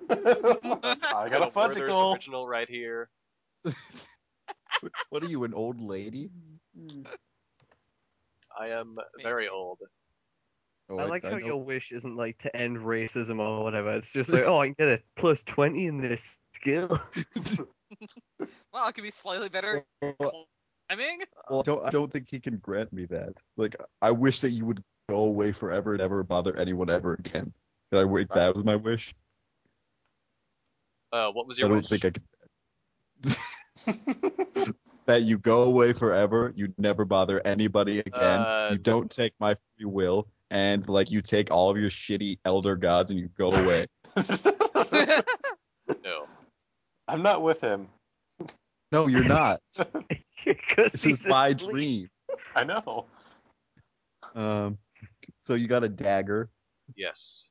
got a Werther's fudgicle. original right here. What are you, an old lady? I am very old. Oh, I like how know. your wish isn't like to end racism or whatever. It's just like, oh, I can get a plus 20 in this skill. Well, it can be slightly better Well, climbing. well, I don't, I don't think he can grant me that. Like, I wish that you would go away forever and never bother anyone ever again. Did I wait? That was my wish. Uh, what was your? I don't wish? think I could. that you go away forever. You never bother anybody again. Uh, you don't take my free will, and like you take all of your shitty elder gods and you go away. No. I'm not with him. no, you're not. This is my dream. I know. Um, so you got a dagger. Yes.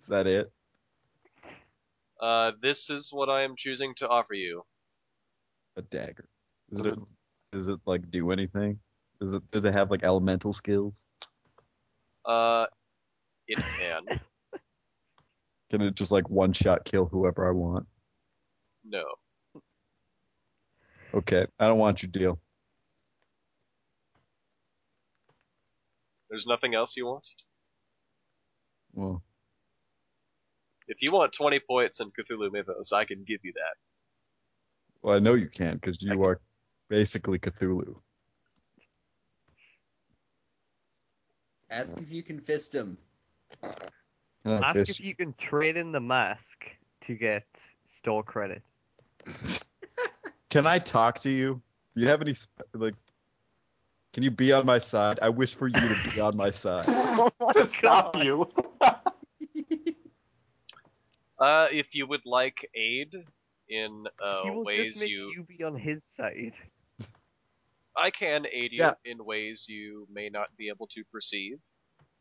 Is that it? Uh, this is what I am choosing to offer you. A dagger. Is it does it like do anything? Does it does it have like elemental skills? Uh, it can. Can it just like one shot kill whoever I want? No. Okay, I don't want your deal. There's nothing else you want? Well, If you want 20 points in Cthulhu Mythos, I can give you that. well, I know you can't because you are basically Cthulhu. Ask if you can fist him. Can Ask fish- if you can trade in the mask to get store credit. Can I talk to you? Do you have any sp- like? Can you be on my side? I wish for you to be on my side. to stop you. Uh, if you would like aid in uh, he will ways just make you... you be on his side. I can aid you Yeah. in ways you may not be able to perceive,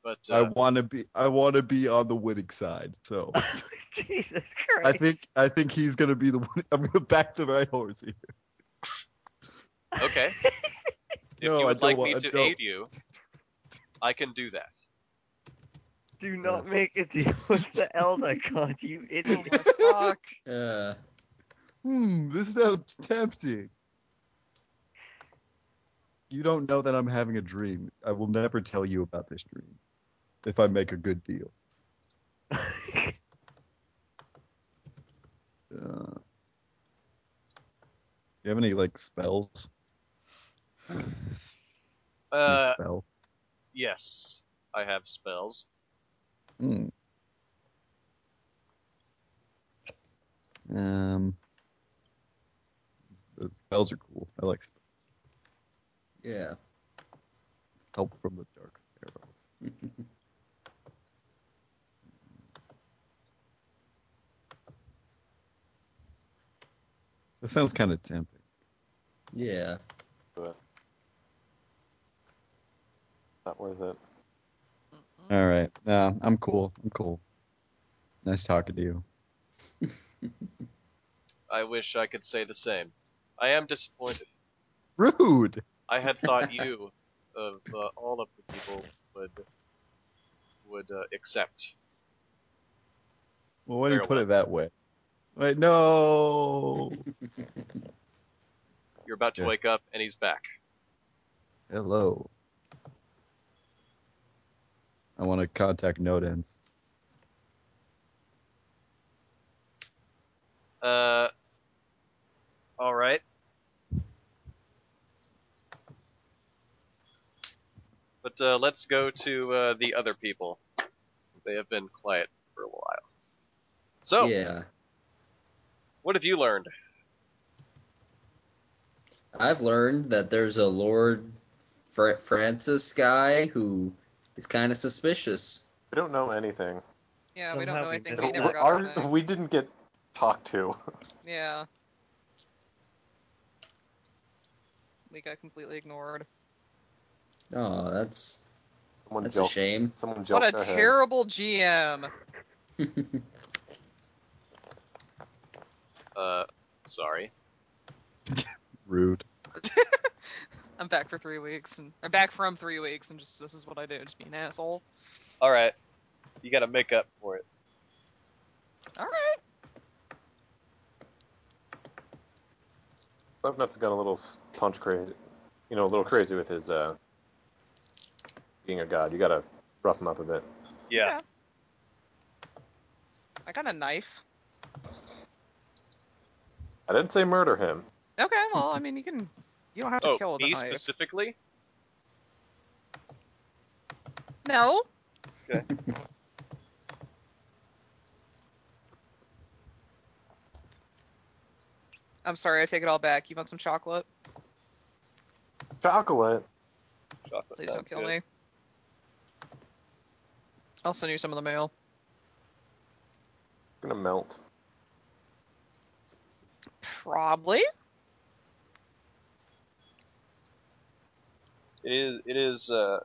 but I uh, want to be. I want to be on the winning side. So Jesus Christ. I think. I think he's gonna be the one. I'm gonna back the right horse here. okay. if No, you I would don't like want- me to aid you, I can do that. Do not make a deal with the Elder God, you idiot. my fuck. Uh, Hmm. This sounds tempting. You don't know that I'm having a dream. I will never tell you about this dream. If I make a good deal. Uh, you have any like spells? Uh, spell? yes, I have spells. Hmm. Um. The spells are cool. I like spells. Yeah. help from the dark arrow. This sounds kind of tempting. yeah. Not worth it. All right. No, I'm cool. I'm cool. Nice talking to you. I wish I could say the same. I am disappointed. Rude. I had thought you, of uh, all of the people, would would uh, accept. Well, when you put it that way. Wait, no. You're about to Yeah. wake up, and he's back. Hello. I want to contact Noden. Uh, all right. But uh, let's go to uh, the other people. They have been quiet for a while. So, Yeah. what have you learned? I've learned that there's a Lord Fra- Francis guy who is kind of suspicious. We don't know anything. Yeah, we don't know anything. missed We it. never got Our- anything. we didn't get talked to. Yeah. We got completely ignored. Oh, that's Someone that's a shame. Someone What a our head. terrible GM. Uh, sorry. Rude. I'm back for three weeks, and I'm back from three weeks, and just this is what I do, just be an asshole. All right. You got to make up for it. All right. Slipknot's got a little punch crazy, you know, a little crazy with his uh, being a god. You gotta rough him up a bit. Yeah. I got a knife. I didn't say murder him. Okay, well, I mean, you can. You don't have to Oh, kill with a knife. specifically? No. Okay. I'm sorry, I take it all back. You want some chocolate? Chocolate. Chocolate Please don't kill good. me. I'll send you some of the mail. Gonna melt. Probably. It is. It is uh,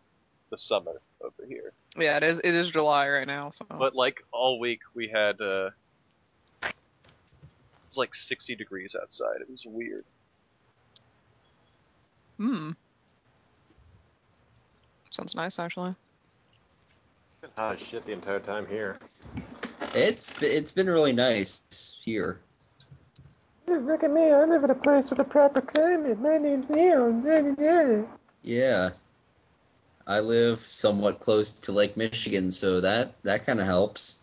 the summer over here. Yeah, it is. It is July right now. So. But like all week, we had uh, was like 60 degrees outside. It was weird. Hmm. Sounds nice, actually. Been hot as shit the entire time here. It's it's been really nice here. Look at me, I live in a place with a proper climate. My name's Neil. Yeah. I live somewhat close to Lake Michigan, so that that kind of helps.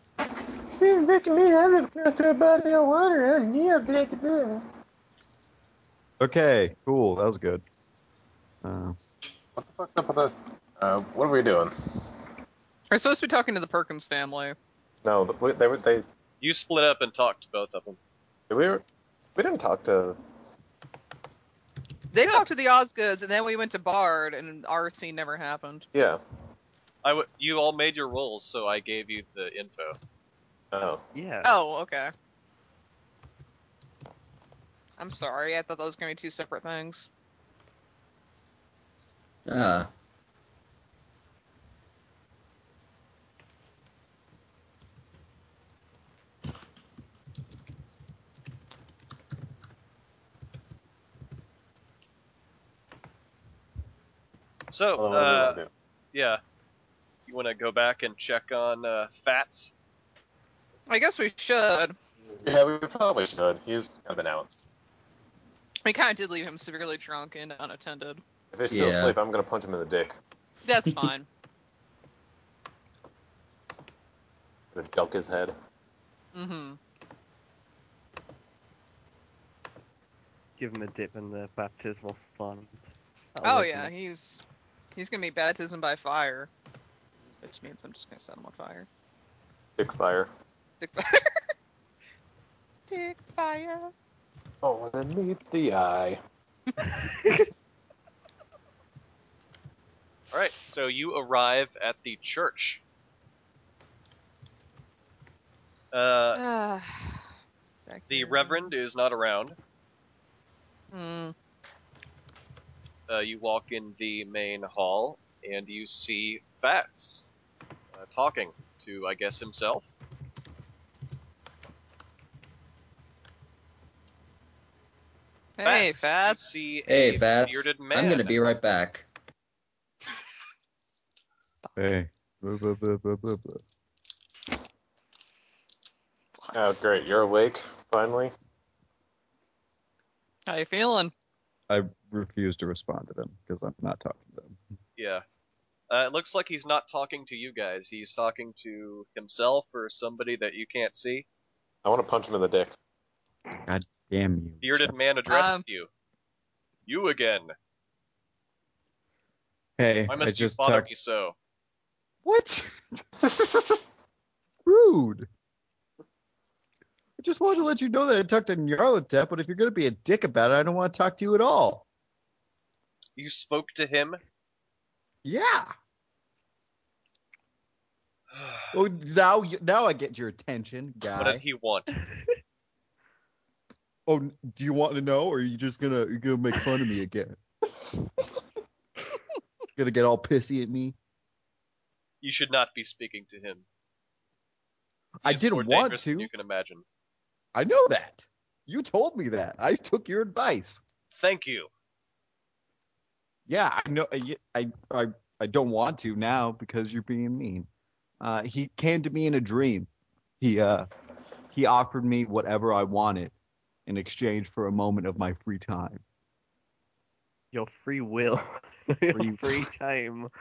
Look at me, I live close to a body of water. I'm Neil. Okay, cool. That was good. Uh, What the fuck's up with us? Uh, what are we doing? We're supposed to be talking to the Perkins family. No, th- they were they. You split up and talked to both of them. We were. We didn't talk to. They talked to the Osgoods, and then we went to Bard, and our scene never happened. Yeah. I w- you all made your rolls, so I gave you the info. Oh. Yeah. Oh, okay. I'm sorry. I thought those were going to be two separate things. Ah. So, Well, what do we uh, yeah. You want to go back and check on uh, Fats? I guess we should. Yeah, we probably should. He's kind of been out. We kind of did leave him severely drunk and unattended. If he's still Yeah. asleep, I'm gonna punch him in the dick. That's fine. Gonna dunk his head. mm-hmm. Give him a dip in the baptismal font. Oh That'll make yeah, him- he's he's gonna be baptism by fire, which means I'm just gonna set him on fire. Dick fire. Dick fire. Dick fire. Oh, when it meets the eye. All right. So you arrive at the church. Uh. The. Reverend is not around. Hmm. Uh, you walk in the main hall and you see Fats uh, talking to, I guess, himself. Hey, You Fats. see Hey, a Fats. bearded man. I'm gonna be right back. hey. Blah, blah, blah, blah, blah, blah. Oh, great. You're awake, finally? How you feeling? I refuse to respond to them because I'm not talking to them. Yeah. Uh, it looks like he's not talking to you guys. He's talking to himself or somebody that you can't see. I want to punch him in the dick. Damn you. Bearded man addresses Um, you. You again. Hey, Why I must you just bother talked. me so? What? Rude. I just wanted to let you know that I talked to Nyarlathotep, but if you're going to be a dick about it, I don't want to talk to you at all. You spoke to him? Yeah. Oh, now, you- now I get your attention, guy. what did he want? Oh, do you want to know, or are you just gonna you gonna make fun of me again? gonna get all pissy at me? You should not be speaking to him. I He's didn't more want dangerous than to. You can imagine. I know that. You told me that. I took your advice. Thank you. Yeah, I know. I I I, I don't want to now because you're being mean. Uh, he came to me in a dream. He uh he offered me whatever I wanted in exchange for a moment of my free time. Your free will. Free- Your free time.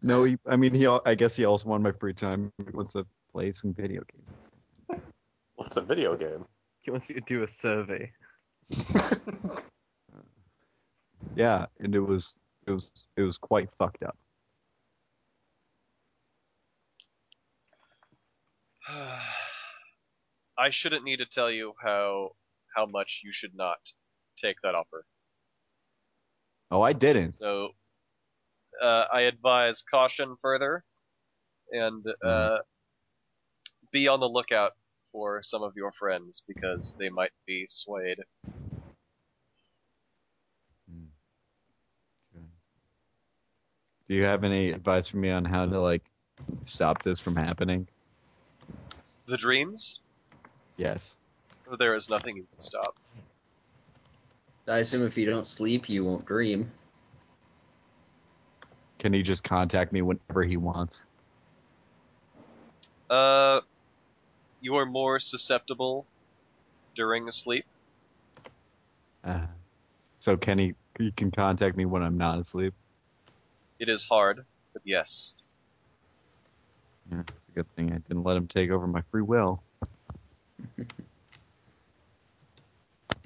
No, he. I mean, he. I guess he also wanted my free time. He wants to play some video games. What's a video game? He wants you to do a survey. Yeah, and it was it was it was quite fucked up. I shouldn't need to tell you how how much you should not take that offer. Oh, I didn't. So uh, I advise caution further, and uh, be on the lookout for some of your friends because they might be swayed. Do you have any advice for me on how to like stop this from happening? The dreams? Yes. There is nothing you can stop. I assume if you don't sleep, you won't dream. Can he just contact me whenever he wants? Uh, you are more susceptible during sleep. Uh, so can he? He can contact me when I'm not asleep. It is hard, but yes. Yeah, it's a good thing I didn't let him take over my free will.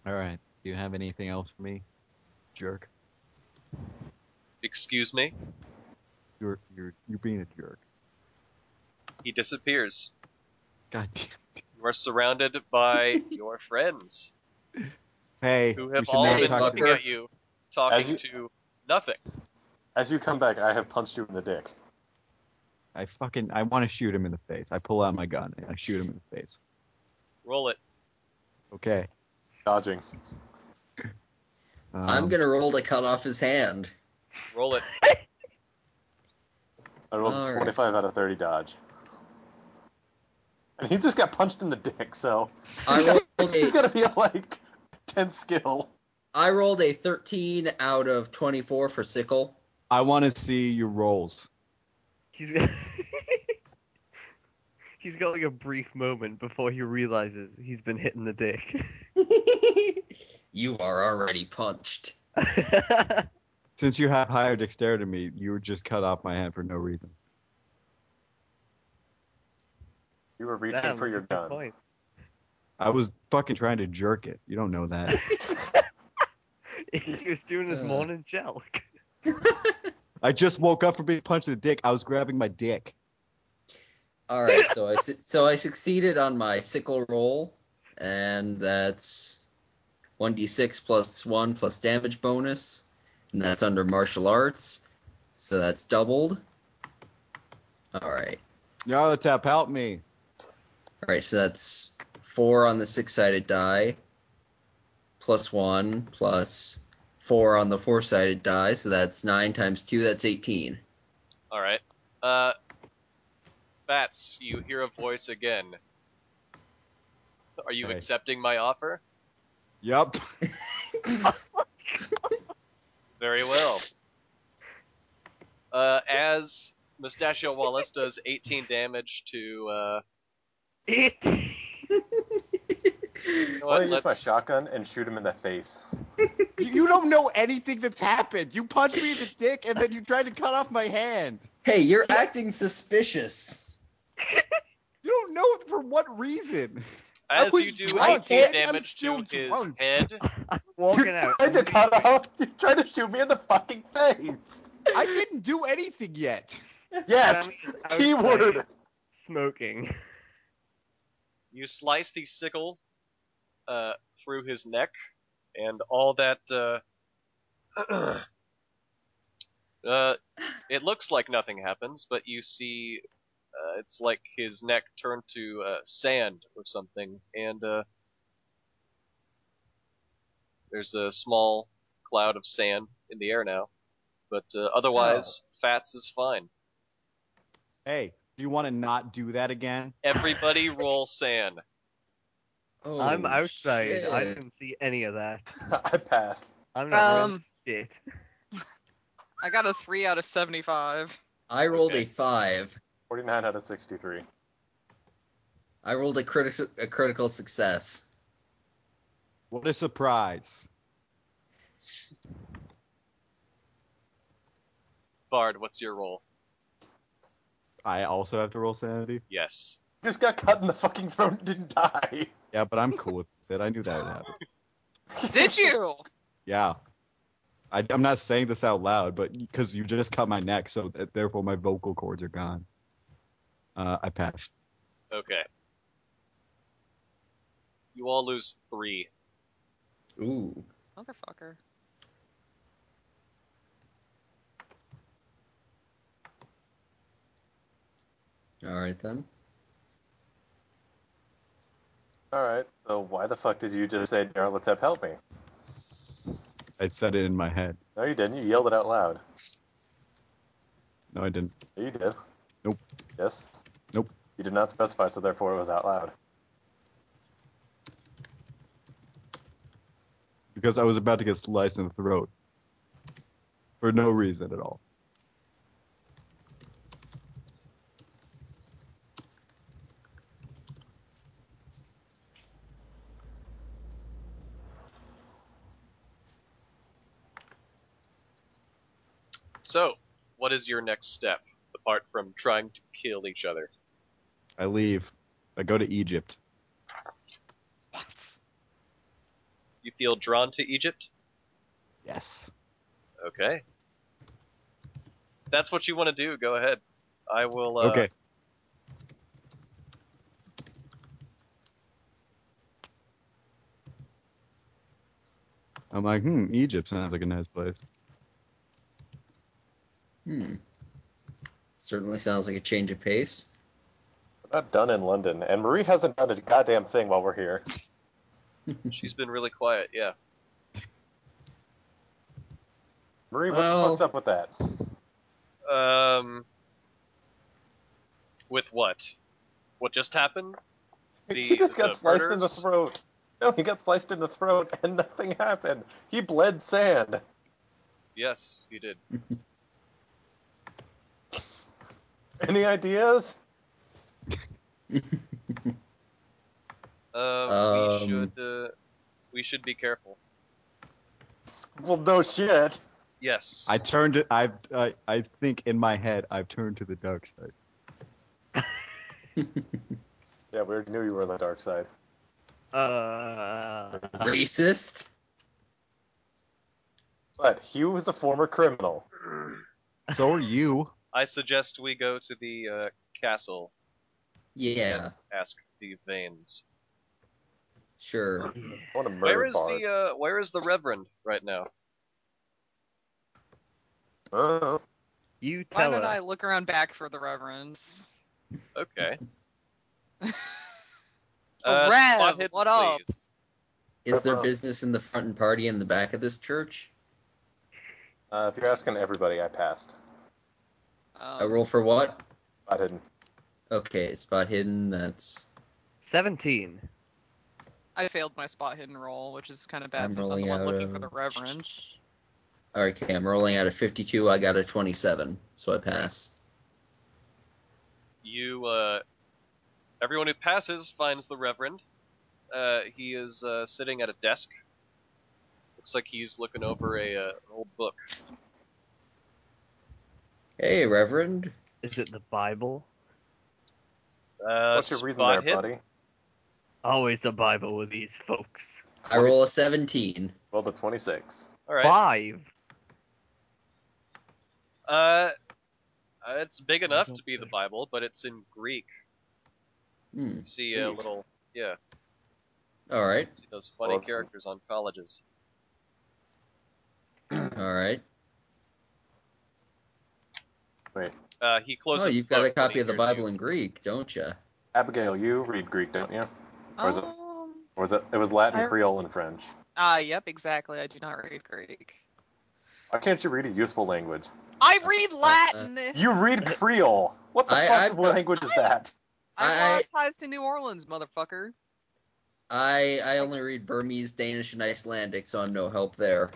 All right. Do you have anything else for me, jerk? Excuse me. You're you're you're being a jerk. He disappears. God damn. You are surrounded by your friends Hey, who we have all been looking about- at you, talking you- to nothing. As you come back, I have punched you in the dick. I fucking I want to shoot him in the face. I pull out my gun and I shoot him in the face. Roll it. Okay. Dodging. I'm Um, gonna roll to cut off his hand. Roll it. I rolled All right. 25 out of 30 dodge. And he just got punched in the dick, so I rolled he's a, gonna be at like 10 skill. I rolled a 13 out of 24 for sickle. I want to see your rolls. He's got he's got like a brief moment before he realizes he's been hitting the dick. you are already punched. Since you have higher dexterity than me, you were just cut off my hand for no reason. You were reaching Damn, for your gun. point. I was fucking trying to jerk it. You don't know that. he was doing his Uh. morning jelk. I just woke up from being punched in the dick. I was grabbing my dick. All right, so I su- so I succeeded on my sickle roll, and that's one d six plus one plus damage bonus, and that's under martial arts, so that's doubled. All right, Nyarlathotep, help me. all right, so that's four on the six sided die, plus one plus four on the four sided die, so that's nine times two, that's eighteen. All right. Uh, Fats, you hear a voice again. Are you Hey. accepting my offer? Yup. Very well. Uh, as Mustachio Wallace does 18 damage to, uh, It. you know Why what, don't you use my let's- shotgun and shoot him in the face? You don't know anything that's happened. You punched me in the dick and then you tried to cut off my hand. Hey, you're acting suspicious. You don't know for what reason. I as was you do drunk, 18 man. I'm damage still to his drunk. head, Walking You're out. trying to cut off. You're trying to shoot me in the fucking face. I didn't do anything yet. Yes. Sammy is outside Keyword. Smoking. you slice the sickle uh, through his neck, and all that. Uh, uh, it looks like nothing happens, but you see, uh, it's like his neck turned to uh, sand or something, and uh, there's a small cloud of sand in the air now. But uh, otherwise, Fats is fine. Hey, do you want to not do that again? Everybody roll sand. Oh, I'm outside. I didn't see any of that. I pass. I'm not Um, shit. I got a three out of seventy-five. I rolled Okay. a five. 49 out of 63. I rolled a critical a critical success. What a surprise. Bard, what's your roll? I also have to roll sanity? Yes. Just got cut in the fucking throat and didn't die. Yeah, but I'm cool with it. I knew that would happen. Did you? Yeah. I, I'm not saying this out loud, but because you just cut my neck, so that, therefore my vocal cords are gone. Uh, I passed. Okay. You all lose three. Ooh. Motherfucker. All right then. Alright, so why the fuck did you just say, Darlatep, help me? I said it in my head. No, you didn't. You yelled it out loud. No, I didn't. Yeah, you did. Nope. Yes? Nope. You did not specify, so therefore it was out loud. because I was about to get sliced in the throat for no reason at all. So, what is your next step apart from trying to kill each other? I leave. I go to Egypt. What? You feel drawn to Egypt? Yes. Okay. If that's what you want to do, go ahead. I will. Uh, Okay. I'm like, hmm, Egypt sounds like a nice place. Hmm. Certainly sounds like a change of pace. We're not done in London, and Marie hasn't done a goddamn thing while we're here. She's been really quiet. Yeah. Marie, what Well- the fuck's up with that? Um. With what? What just happened? he just got the sliced in the throat. No, he got sliced in the throat, and nothing happened. He bled sand. Yes, he did. Any ideas? Uh, Um, we should. Uh, we should be careful. Well, no shit. Yes. I turned it. I've. I, I think in my head, I've turned to the dark side. Yeah, we knew you were on the dark side. Uh, Racist? But he was a former criminal. So are you. I suggest we go to the uh, castle. Yeah, Ask the Vanes. sure. I want to murder Where is Bard. the uh, Where is the Reverend right now? Uh, you Why tell don't her. I look around back for the reverends? Okay. Oh, Uh, Rev, spot hidden, what up? please. Is there business in the front and party in the back of this church? uh, if you're asking everybody, I passed. Um, A roll for what? Spot hidden. Okay, spot hidden. That's Seventeen. I failed my spot hidden roll, which is kind of bad I'm since I'm the rolling one out looking of- for the reverends. okay. I'm rolling out of 52. I got a 27, so I pass. You, uh, everyone who passes finds the Reverend. Uh, he is uh, sitting at a desk. Looks like he's looking over a uh, old book. Hey, Reverend. Is it the Bible? Uh, What's your reason spot there, hidden? buddy? Always the Bible with these folks. I roll a 17. Roll the 26. All right. Five. Uh, uh, it's big enough to be the Bible, but it's in Greek. Hmm. You see a little, yeah, All right. see those funny Awesome. characters on colleges. All right. Uh, he closes. Oh, you've got a copy of the Bible you. in Greek, don't you? Abigail, you read Greek, don't you? Or is it- Um, Or was it? It was Latin, I- Creole, and French. ah, yep, exactly. I do not read Greek. Why can't you read a useful language? I read Latin. You read Creole. What the I- fuck I'm- language is that? I I- have ties to New Orleans, motherfucker. I I only read Burmese, Danish, and Icelandic, so I'm no help there.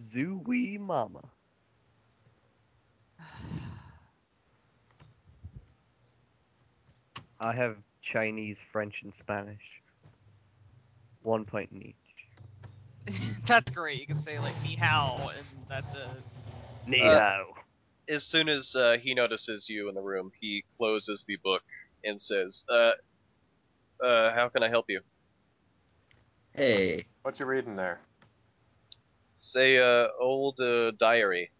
Zooey mama. I have Chinese, French, and Spanish. One point in each. that's great. You can say like ni hao, and that's a. Ni Uh, hao. As soon as uh, he notices you in the room, he closes the book and says, "Uh, uh, how can I help you?" Hey, What you reading there? Say, uh, old uh, diary.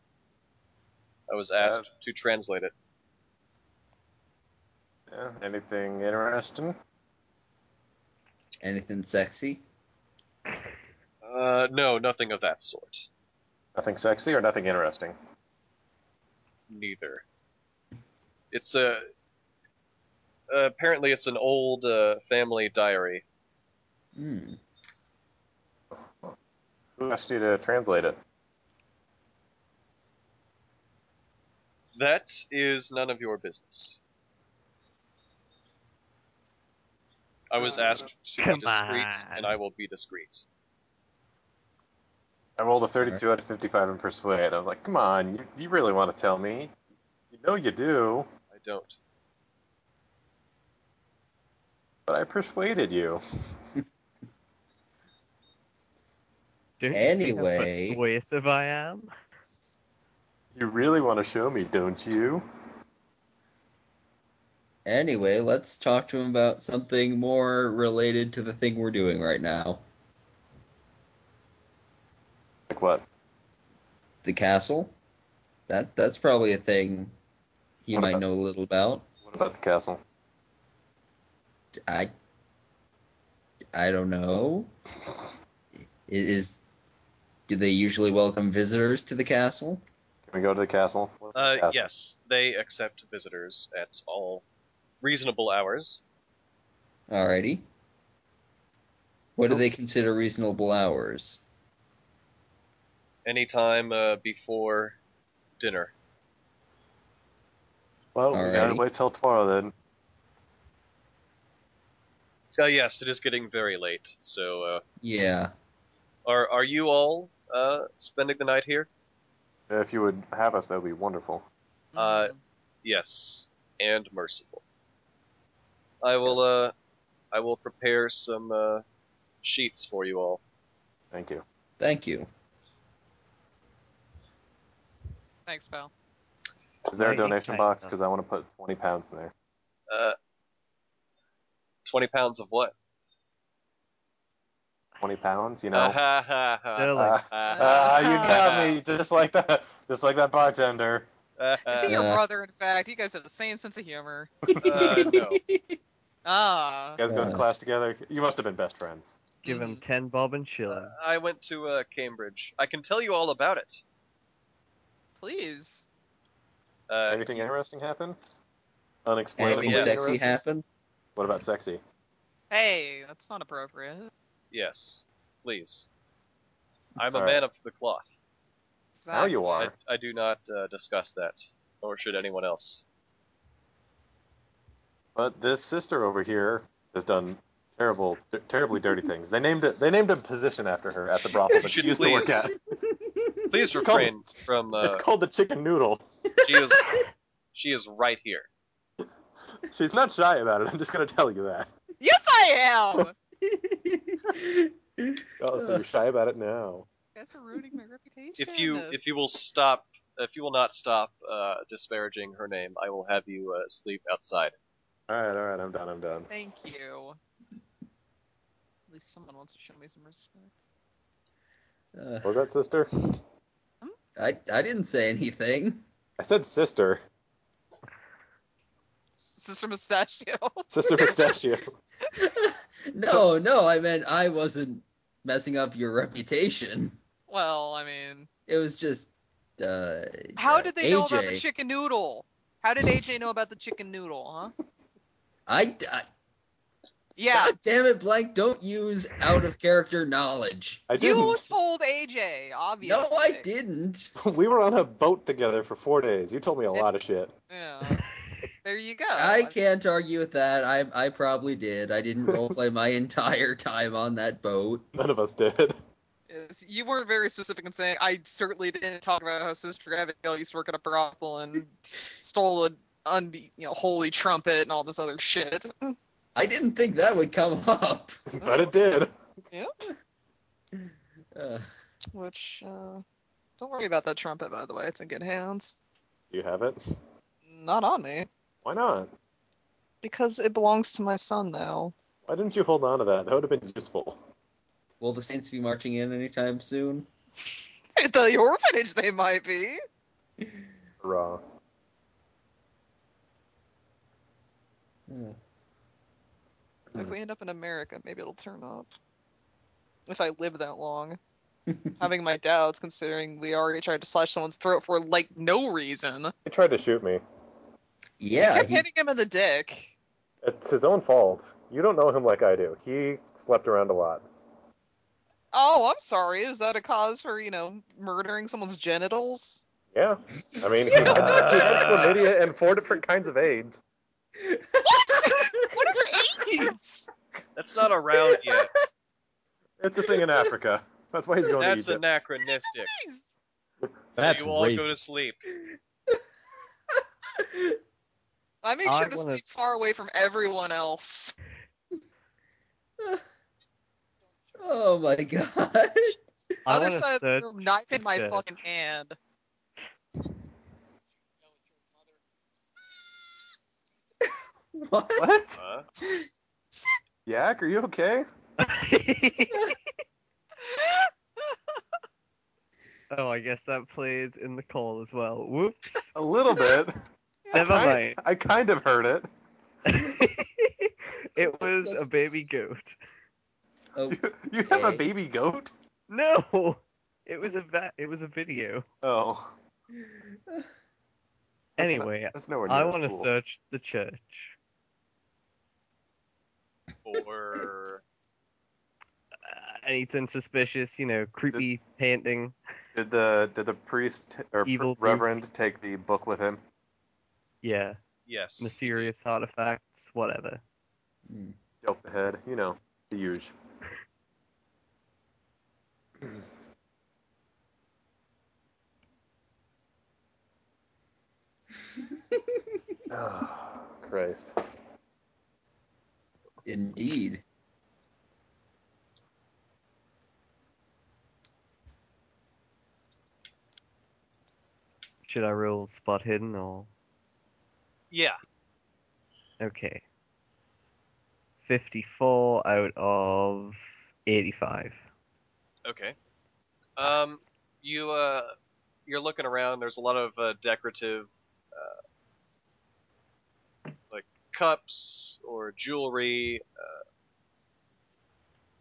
I was asked Uh, to translate it. Yeah, anything interesting? anything sexy? Uh, no, nothing of that sort. Nothing sexy or nothing interesting? Neither. It's a. Uh, apparently, it's an old uh, family diary. Hmm. Who asked you to translate it? That is none of your business. I was asked to be discreet, on. and I will be discreet. I rolled a 32 out of 55 in Persuade. I was like, come on, you, you really want to tell me? You know you do, I don't. but I persuaded you. Don't you Anyway. see how persuasive I am? You really want to show me, don't you? Anyway, let's talk to him about something more related to the thing we're doing right now. Like what? The castle. That that's probably a thing you What might about- know a little about. What about the castle? I I don't know. I- Is do they usually welcome visitors to the castle? Can we go to the castle? What's the Uh, castle? yes, they accept visitors at all reasonable hours. Alrighty. What do they consider reasonable hours? Anytime uh, before dinner. Well, we gotta Alrighty. wait till tomorrow then. Uh, yes, it is getting very late. So, uh, Yeah. are are you all uh, spending the night here? If you would have us, that would be wonderful. Uh. Yes, and merciful. I will. Yes. Uh, I will prepare some uh, sheets for you all. Thank you. Thank you. Thanks, pal. Is there a donation box? Because I want to put 20 pounds in there. Uh, Twenty pounds of what? 20 pounds, you know? Uh, ha, ha, ha. Sterling. Ah, Uh, ah, you got me, just like that, just like that bartender. Uh, Is he your Uh, brother, in fact? You guys have the same sense of humor. uh, no. Ah. You guys go to Uh. class together? You must have been best friends. Give him Mhm. 10 bob and shilling. Uh, I went to uh, Cambridge. I can tell you all about it. Please. Uh, Anything interesting happen? Unexplainably Anything sexy interesting? happen? What about sexy? Hey, that's not appropriate. yes, please. I'm a All man right. of the cloth. Now you I, are. I do not uh, discuss that, nor should anyone else. But this sister over here has done terrible, terribly dirty things. They named it. They named a position after her at the brothel that she Should used to work please- at. Please It's called- refrain from. Uh, It's called the Chicken Noodle. she is. She is right here. She's not shy about it. I'm just gonna tell you that. Yes, I am. Oh, so you're shy about it now. You guys are ruining my reputation. If you if you will stop, if you will not stop uh, disparaging her name, I will have you uh, sleep outside. All right, all right. I'm done. I'm done. Thank you. At least someone wants to show me some respect. Uh, What was that, sister? I I didn't say anything. I said sister. Sister Mustachio. Sister Mustachio. no, no, I meant I wasn't messing up your reputation. Well, I mean, It was just uh how did they know about the chicken noodle? How did AJ know about the chicken noodle, huh? I, I Yeah, God damn it, Blank, don't use out of character knowledge. I didn't. You told AJ, obviously. No, I didn't. We were on a boat together for four days. You told me a lot of shit. Yeah. There you go. I can't argue with that. I I probably did. I didn't roleplay my entire time on that boat. None of us did. Yes, You weren't very specific in saying I certainly didn't talk about how Sister Abigail used to work at a brothel and stole a un, you know holy trumpet and all this other shit. I didn't think that would come up. but it did. Uh, Which uh, don't worry about that trumpet, by the way. It's in good hands. You have it? Not on me Why not? because it belongs to my son now. Why didn't you hold on to that? That would have been useful. Will the Saints be marching in anytime soon? At the orphanage, they might be. Hurrah. Uh, If we end up in America, maybe it'll turn up. If I live that long. Having my doubts, considering we already tried to slash someone's throat for like no reason. He tried to shoot me. yeah, kept he, hitting him in the dick. It's his own fault. You don't know him like I do. He slept around a lot. Oh, I'm sorry. Is that a cause for, you know, murdering someone's genitals? Yeah. I mean, he had, he had chlamydia and four different kinds of AIDS. What is AIDS? That's not around yet. It's a thing in Africa. That's why he's going That's to Egypt. anachronistic. Please. That's so you all go to sleep. I make I sure to wanna- sleep far away from everyone else. Oh my god. I Other want side of the room, knife in my church. fucking hand. What? What? Huh? Yak, are you okay? oh, I guess that played in the call as well. Whoops. A little bit. Never I, mind. I kind of heard it. it was a baby goat. Oh, You have a baby goat? No, it was a va- it was a video. Oh. That's Anyway, not- that's nowhere near I want to cool. search the church. Or Uh, anything suspicious? You know, creepy painting. Did the did the priest or pr- Evil reverend take the book with him? Yeah, yes. mysterious artifacts, whatever. Joke the head, you know, the huge. Oh, Christ. Indeed. Should I roll spot hidden or Yeah. okay? Fifty-four out of eighty-five. Okay. Um, you uh, you're looking around. There's a lot of uh, decorative, uh, like cups or jewelry. Uh,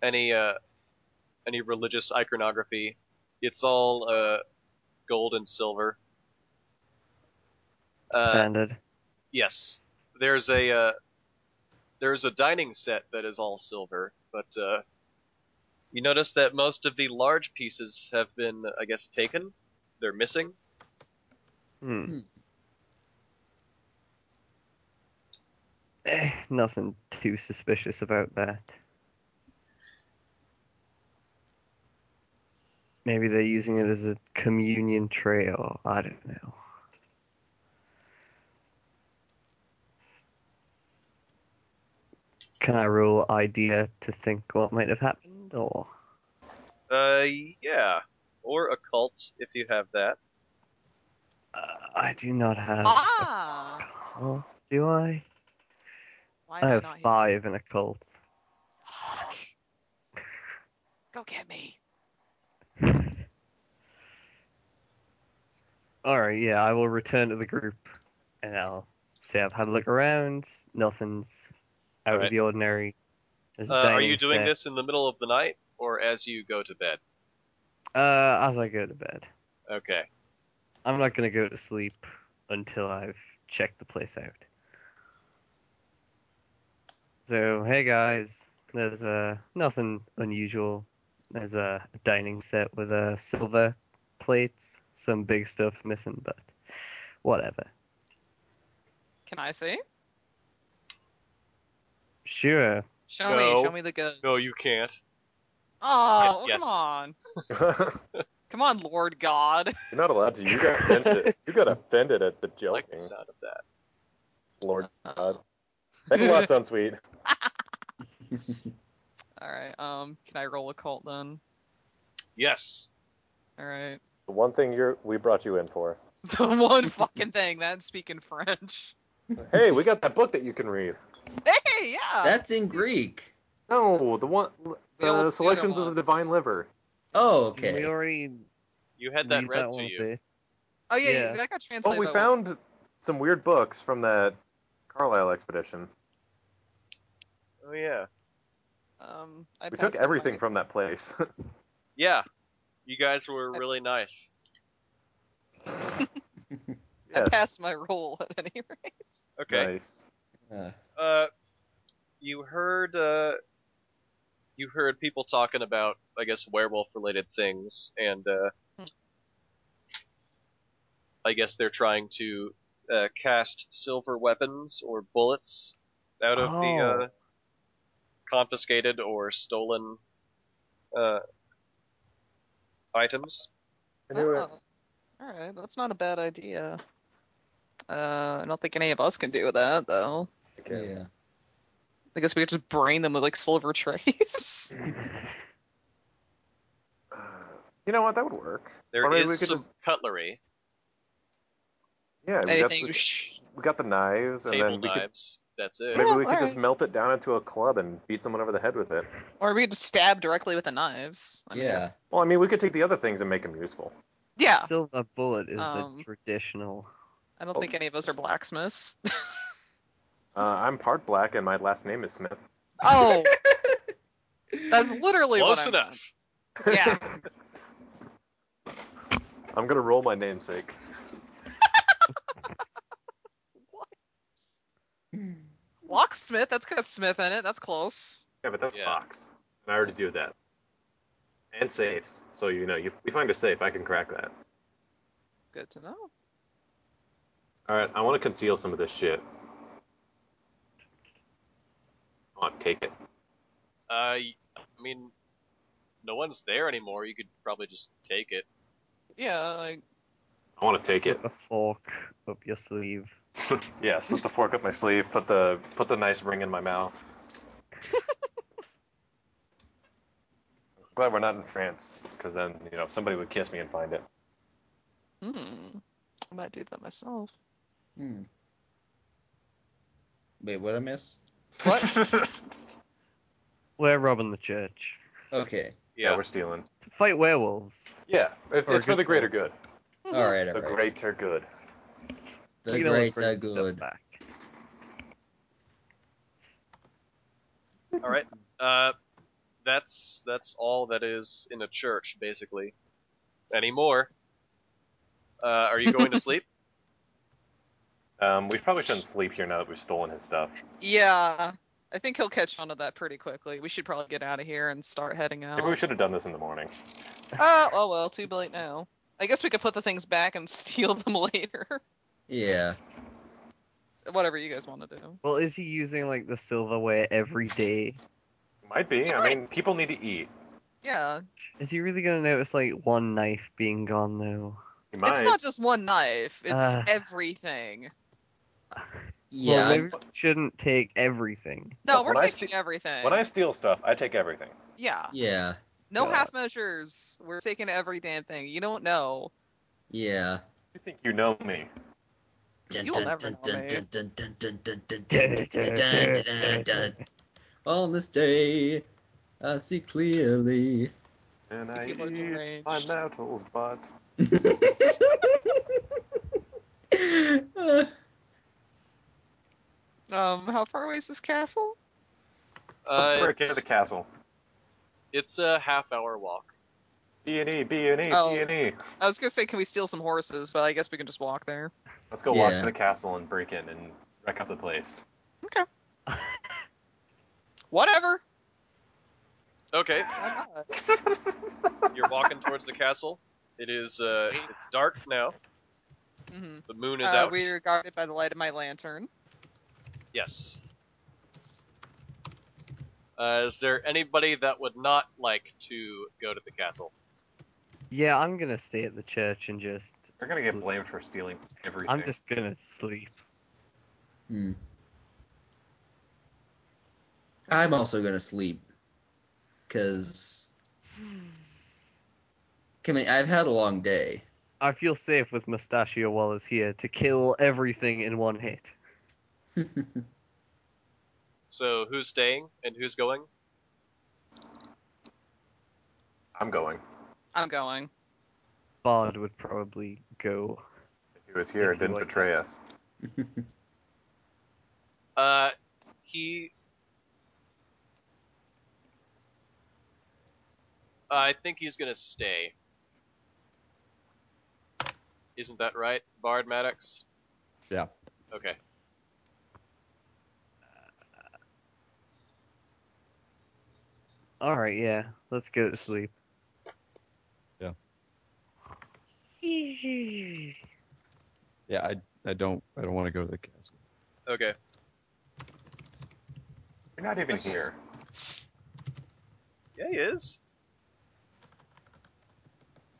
any uh, any religious iconography. It's all uh, gold and silver. Uh, Standard. Yes, there's a uh, there's a dining set that is all silver, but uh, you notice that most of the large pieces have been, I guess, taken. They're missing. Hmm. Eh, nothing too suspicious about that. Maybe they're using it as a communion trail. I don't know. Can I roll idea to think what might have happened, or Uh, yeah, or occult if you have that. uh, I do not have. Ah! Oh, do I? Why I am I have not here? five in occult. Fuck. Go get me. Alright, yeah, I will return to the group and I'll say I've had a look around. Nothing's out Alright. of the ordinary. There's Uh, are you doing set. this in the middle of the night or as you go to bed? Uh, as I go to bed. Okay. I'm not gonna go to sleep until I've checked the place out. So, hey guys, there's uh, nothing unusual. There's a dining set with uh, silver plates. Some big stuff's missing, but whatever. Can I see? Sure. Show No. me. Show me the goods. No, you can't. Oh, Yes. come on. You're Come on, Lord God. You're not allowed to. You got offended. You got offended at the I like the joking. sound of that. Lord God. That's a lot sound sweet. All right. Um, can I roll a cult then? Yes. All right. The one thing you're we brought you in for. The one fucking thing that's speaking French. Hey, we got that book that you can read. Hey, yeah. That's in Greek. No, the one The the selections theater of the divine liver. Oh, okay. We already You had that read read that to one you. bit. oh yeah, yeah. yeah. that got Oh, translated. we by- found some weird books from that Carlyle expedition. Oh yeah. Um, I We passed took my- everything from that place. Yeah. You guys were really nice. I passed my roll at any rate. Okay. Nice. Uh, Uh, you heard uh, you heard people talking about, I guess, werewolf-related things, and uh, Hmm. I guess they're trying to uh, cast silver weapons or bullets out of the uh, Oh. confiscated or stolen uh, items. I knew it. Oh, all right, that's not a bad idea. Uh, I don't think any of us can do that though. Okay. Yeah. I guess we could just brain them with like silver trays. You know what? That would work. There Or maybe is we could some just- cutlery, Yeah, we got, the, sh- we got the knives, and table then we could knives. That's it. maybe Yeah, we could just melt it down into a club and beat someone over the head with it. Or we could just stab directly with the knives. I mean, Yeah. Well, I mean, we could take the other things and make them useful. Yeah. Silver bullet is Um, the traditional. I don't think any of us are blacksmiths. Uh, I'm part black, and my last name is Smith. oh, that's literally Close what I enough. meant. Yeah. I'm gonna roll my namesake. What? Locksmith. That's got Smith in it. That's close. Yeah, but that's Yeah. Fox, and I already do that. And safes, so you know, you, you find a safe, I can crack that. Good to know. All right, I want to conceal some of this shit. I want to take it. Uh, y- I mean, no one's there anymore. You could probably just take it. Yeah. Like, I want to take it. A fork up your sleeve. yeah, slip the fork up my sleeve, put the put the nice ring in my mouth. Glad we're not in France, because then you know somebody would kiss me and find it. hmm. I might do that myself. Hmm. Wait, what I miss? What? We're robbing the church Okay. yeah, Yeah. we're stealing. to fight werewolves. Yeah, it, For it's for good the greater cause. good. All right. All The right. greats are good. The We can always greats are bring stuff good. Back. All right. Uh, that's that's all that is in a church, basically. Any more? Uh, are you going to sleep? Um, we probably shouldn't sleep here now that we've stolen his stuff. Yeah. I think he'll catch on to that pretty quickly. We should probably get out of here and start heading out. Maybe we should have done this in the morning. Uh, oh well, too late now. I guess we could put the things back and steal them later. Yeah. Whatever you guys want to do. Well, is he using like the silverware every day? Might be. I mean, people need to eat. Yeah. Is he really gonna notice like one knife being gone though? He might. It's not just one knife. It's Uh. everything. Yeah. Well, maybe we shouldn't take everything. No, Look, we're taking ste- everything. When I steal stuff, I take everything. Yeah. Yeah. No God. half measures. We're taking every damn thing. You don't know. Yeah. You think you know me? You will never know. On this day, I see clearly. And I you look eat deranged. my Natal's butt. Um, how far away is this castle? Uh, Let's break it's, into the castle. it's a half hour walk. B and E, B and E, Oh. B and E. I was gonna say, can we steal some horses? But I guess we can just walk there. Let's go walk Yeah. to the castle and break in and wreck up the place. Okay. Whatever. Okay, Why not? you're walking towards the castle. It is uh, it's dark now. Mhm. The moon is Uh, out. we are guarded by the light of my lantern. Yes. Uh, is there anybody that would not like to go to the castle? Yeah, I'm gonna stay at the church and just. We're gonna get blamed for stealing everything. I'm just gonna sleep. Hmm. I'm also gonna sleep. Cause come on, I've had a long day. I feel safe with Mustachio Wallace here to kill everything in one hit. So who's staying and who's going? I'm going. I'm going. Bard would probably go. If he was here, If it didn't like betray us. Uh, he. I think he's gonna stay. Isn't that right, Bard Maddox? Yeah. Okay. All right, yeah, let's go to sleep. Yeah. Yeah, I I don't I don't want to go to the castle. Okay. You're not even Let's here. Yeah, he is.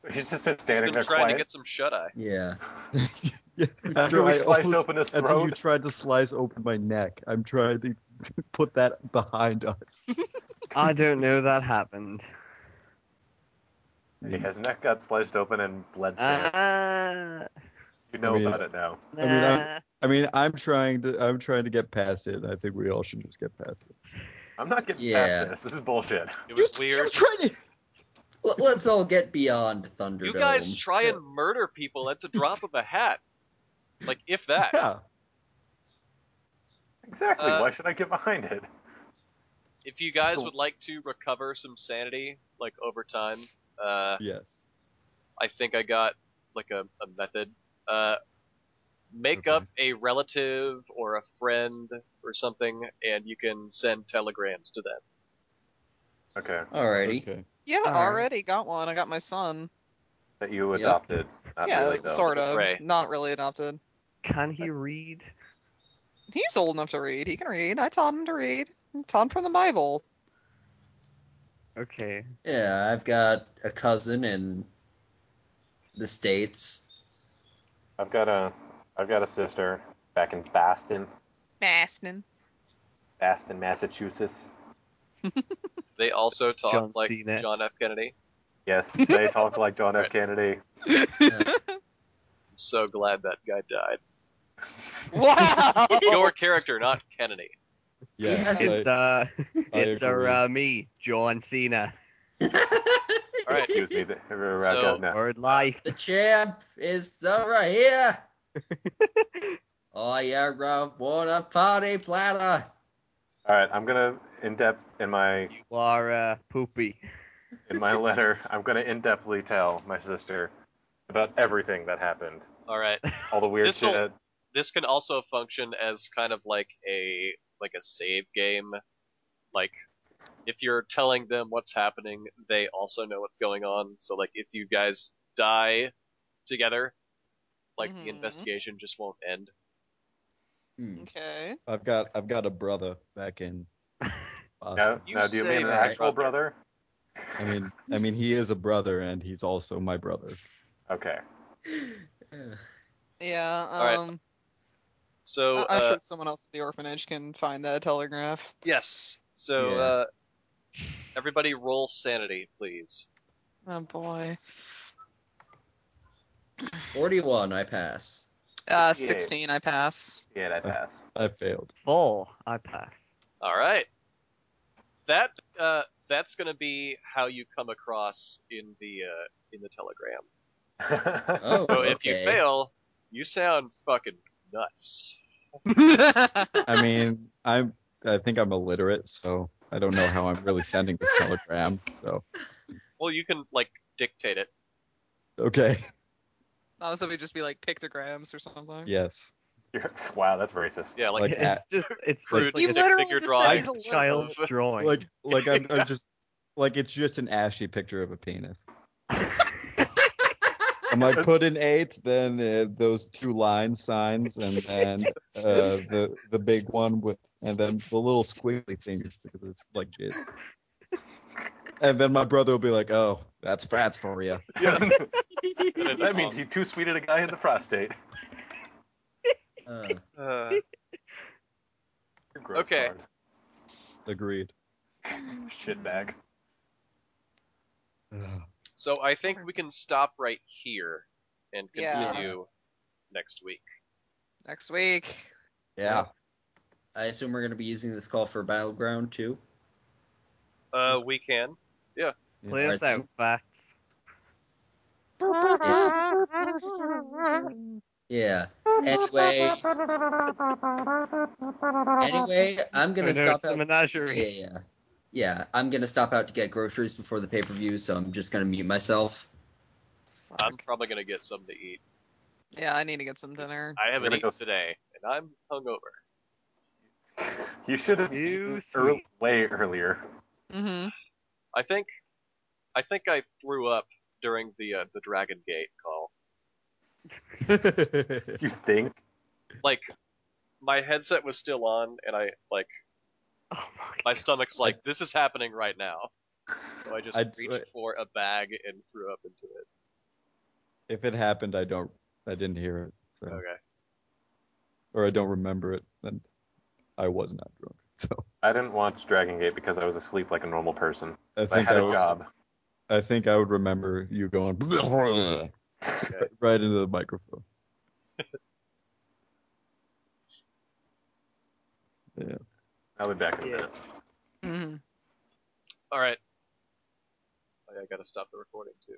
So He's just been He's standing been there trying quiet. to get some shut eye. Yeah. After we sliced almost- open his After you throat. tried to slice open my neck, I'm trying to put that behind us. I don't know that happened. Hey, his neck got sliced open and bled. Uh, you know I mean- about it now. I mean, I'm- I mean, I'm trying to I'm trying to get past it. I think we all should just get past it. I'm not getting Yeah. past this. This is bullshit. It was You- weird. You tried to. Let- Let's all get beyond Thunderdome. You guys try and murder people at the drop of a hat. Like, if that. Yeah. Exactly. Uh, Why should I get behind it? If you guys Still- would like to recover some sanity, like, over time, uh, Yes. I think I got, like, a, a method. Uh, make Okay. up a relative or a friend or something, and you can send telegrams to them. Okay. Alrighty. Okay. Yeah, All right. already got one. I got my son. That you Yep. adopted. Not yeah, really, sort of. Ray. Not really adopted. Can he read? He's old enough to read. He can read. I taught him to read. I taught him from the Bible. Okay. Yeah, I've got a cousin in the States. I've got a, I've got a sister back in Boston, Boston. Boston, Massachusetts. They also talk John like Cena. John F. Kennedy. Yes, they talk like John F. Kennedy. I'm so glad that guy died. Wow. Your character, not Kennedy. Yeah. Yes. It's I, uh, it's uh, agree. uh, me, John Cena. All right. Excuse me. the- uh, So- no. Word life. The champ is uh, right here. oh, yeah, uh, want a party platter. All right, I'm gonna in depth in my You are uh, poopy. in my letter. I'm gonna in depthly tell my sister about everything that happened, All right. all the weird This'll- shit. This can also function as kind of like a like a save game. Like if you're telling them what's happening, they also know what's going on. So like if you guys die together, like the Mhm. investigation just won't end. Hmm. Okay. I've got I've got a brother back in. Now, Boston. You now, do you say mean an actual brother? I mean, I mean, he is a brother, and he's also my brother. Okay. Yeah. All right. So I- I'm uh, sure someone else at the orphanage can find that telegraph. yes. So Yeah. uh, everybody roll sanity, please. Oh boy. 41, I pass. Uh, 16. I pass. Yeah, I pass. I failed. Four. I pass. All right. That uh, that's gonna be how you come across in the uh, in the telegram. Oh, So if you fail, you sound fucking nuts. I mean, I'm I think I'm illiterate, so I don't know how I'm really sending this telegram. So Well, you can like dictate it. okay, Oh, so it'd just be like pictograms or something. yes. You're- wow, that's racist. Yeah, like, Like, it's just it's crude just You like stick literally figure just drawing. a a child's drawing. Like like I'm, Yeah. I'm just like it's just an ashy picture of a penis. I'm like put in eight, then uh, those two line signs, and then uh, the the big one with, and then the little squiggly things because it's like this. And then my brother will be like, "Oh, that's frats for you." Yeah. that means he too sweeted a guy in the prostate. Uh, Uh, You're gross, Okay. Bard. Agreed. Shitbag. So I think we can stop right here and Yeah. continue next week. Next week. Yeah. I assume we're going to be using this call for Battleground too. Uh, we can. Yeah. Play us out, Fats. Yeah. Anyway, anyway, I'm gonna stop it's the menagerie. Yeah, yeah, yeah. I'm gonna stop out to get groceries before the pay per view, so I'm just gonna mute myself. I'm probably gonna get something to eat. Yeah, I need to get some dinner. I haven't gonna eaten go today, and I'm hungover. You should have You eaten sweet. way earlier. Mm-hmm. I think, I think I threw up during the uh, the Dragon Gate call. You think? Like, my headset was still on, and I like Oh my my stomach's like, this is happening right now. So I just I- reached for a bag and threw up into it. if it happened, I don't. I didn't hear it, so, Okay. or I don't remember it. Then I was not drunk. So I didn't watch Dragon Gate because I was asleep like a normal person. I I think had I a was, job. I think I would remember you going right into the microphone. yeah. I'll be back in a Yeah. minute. Mhm. All right. Oh, I gotta stop the recording too.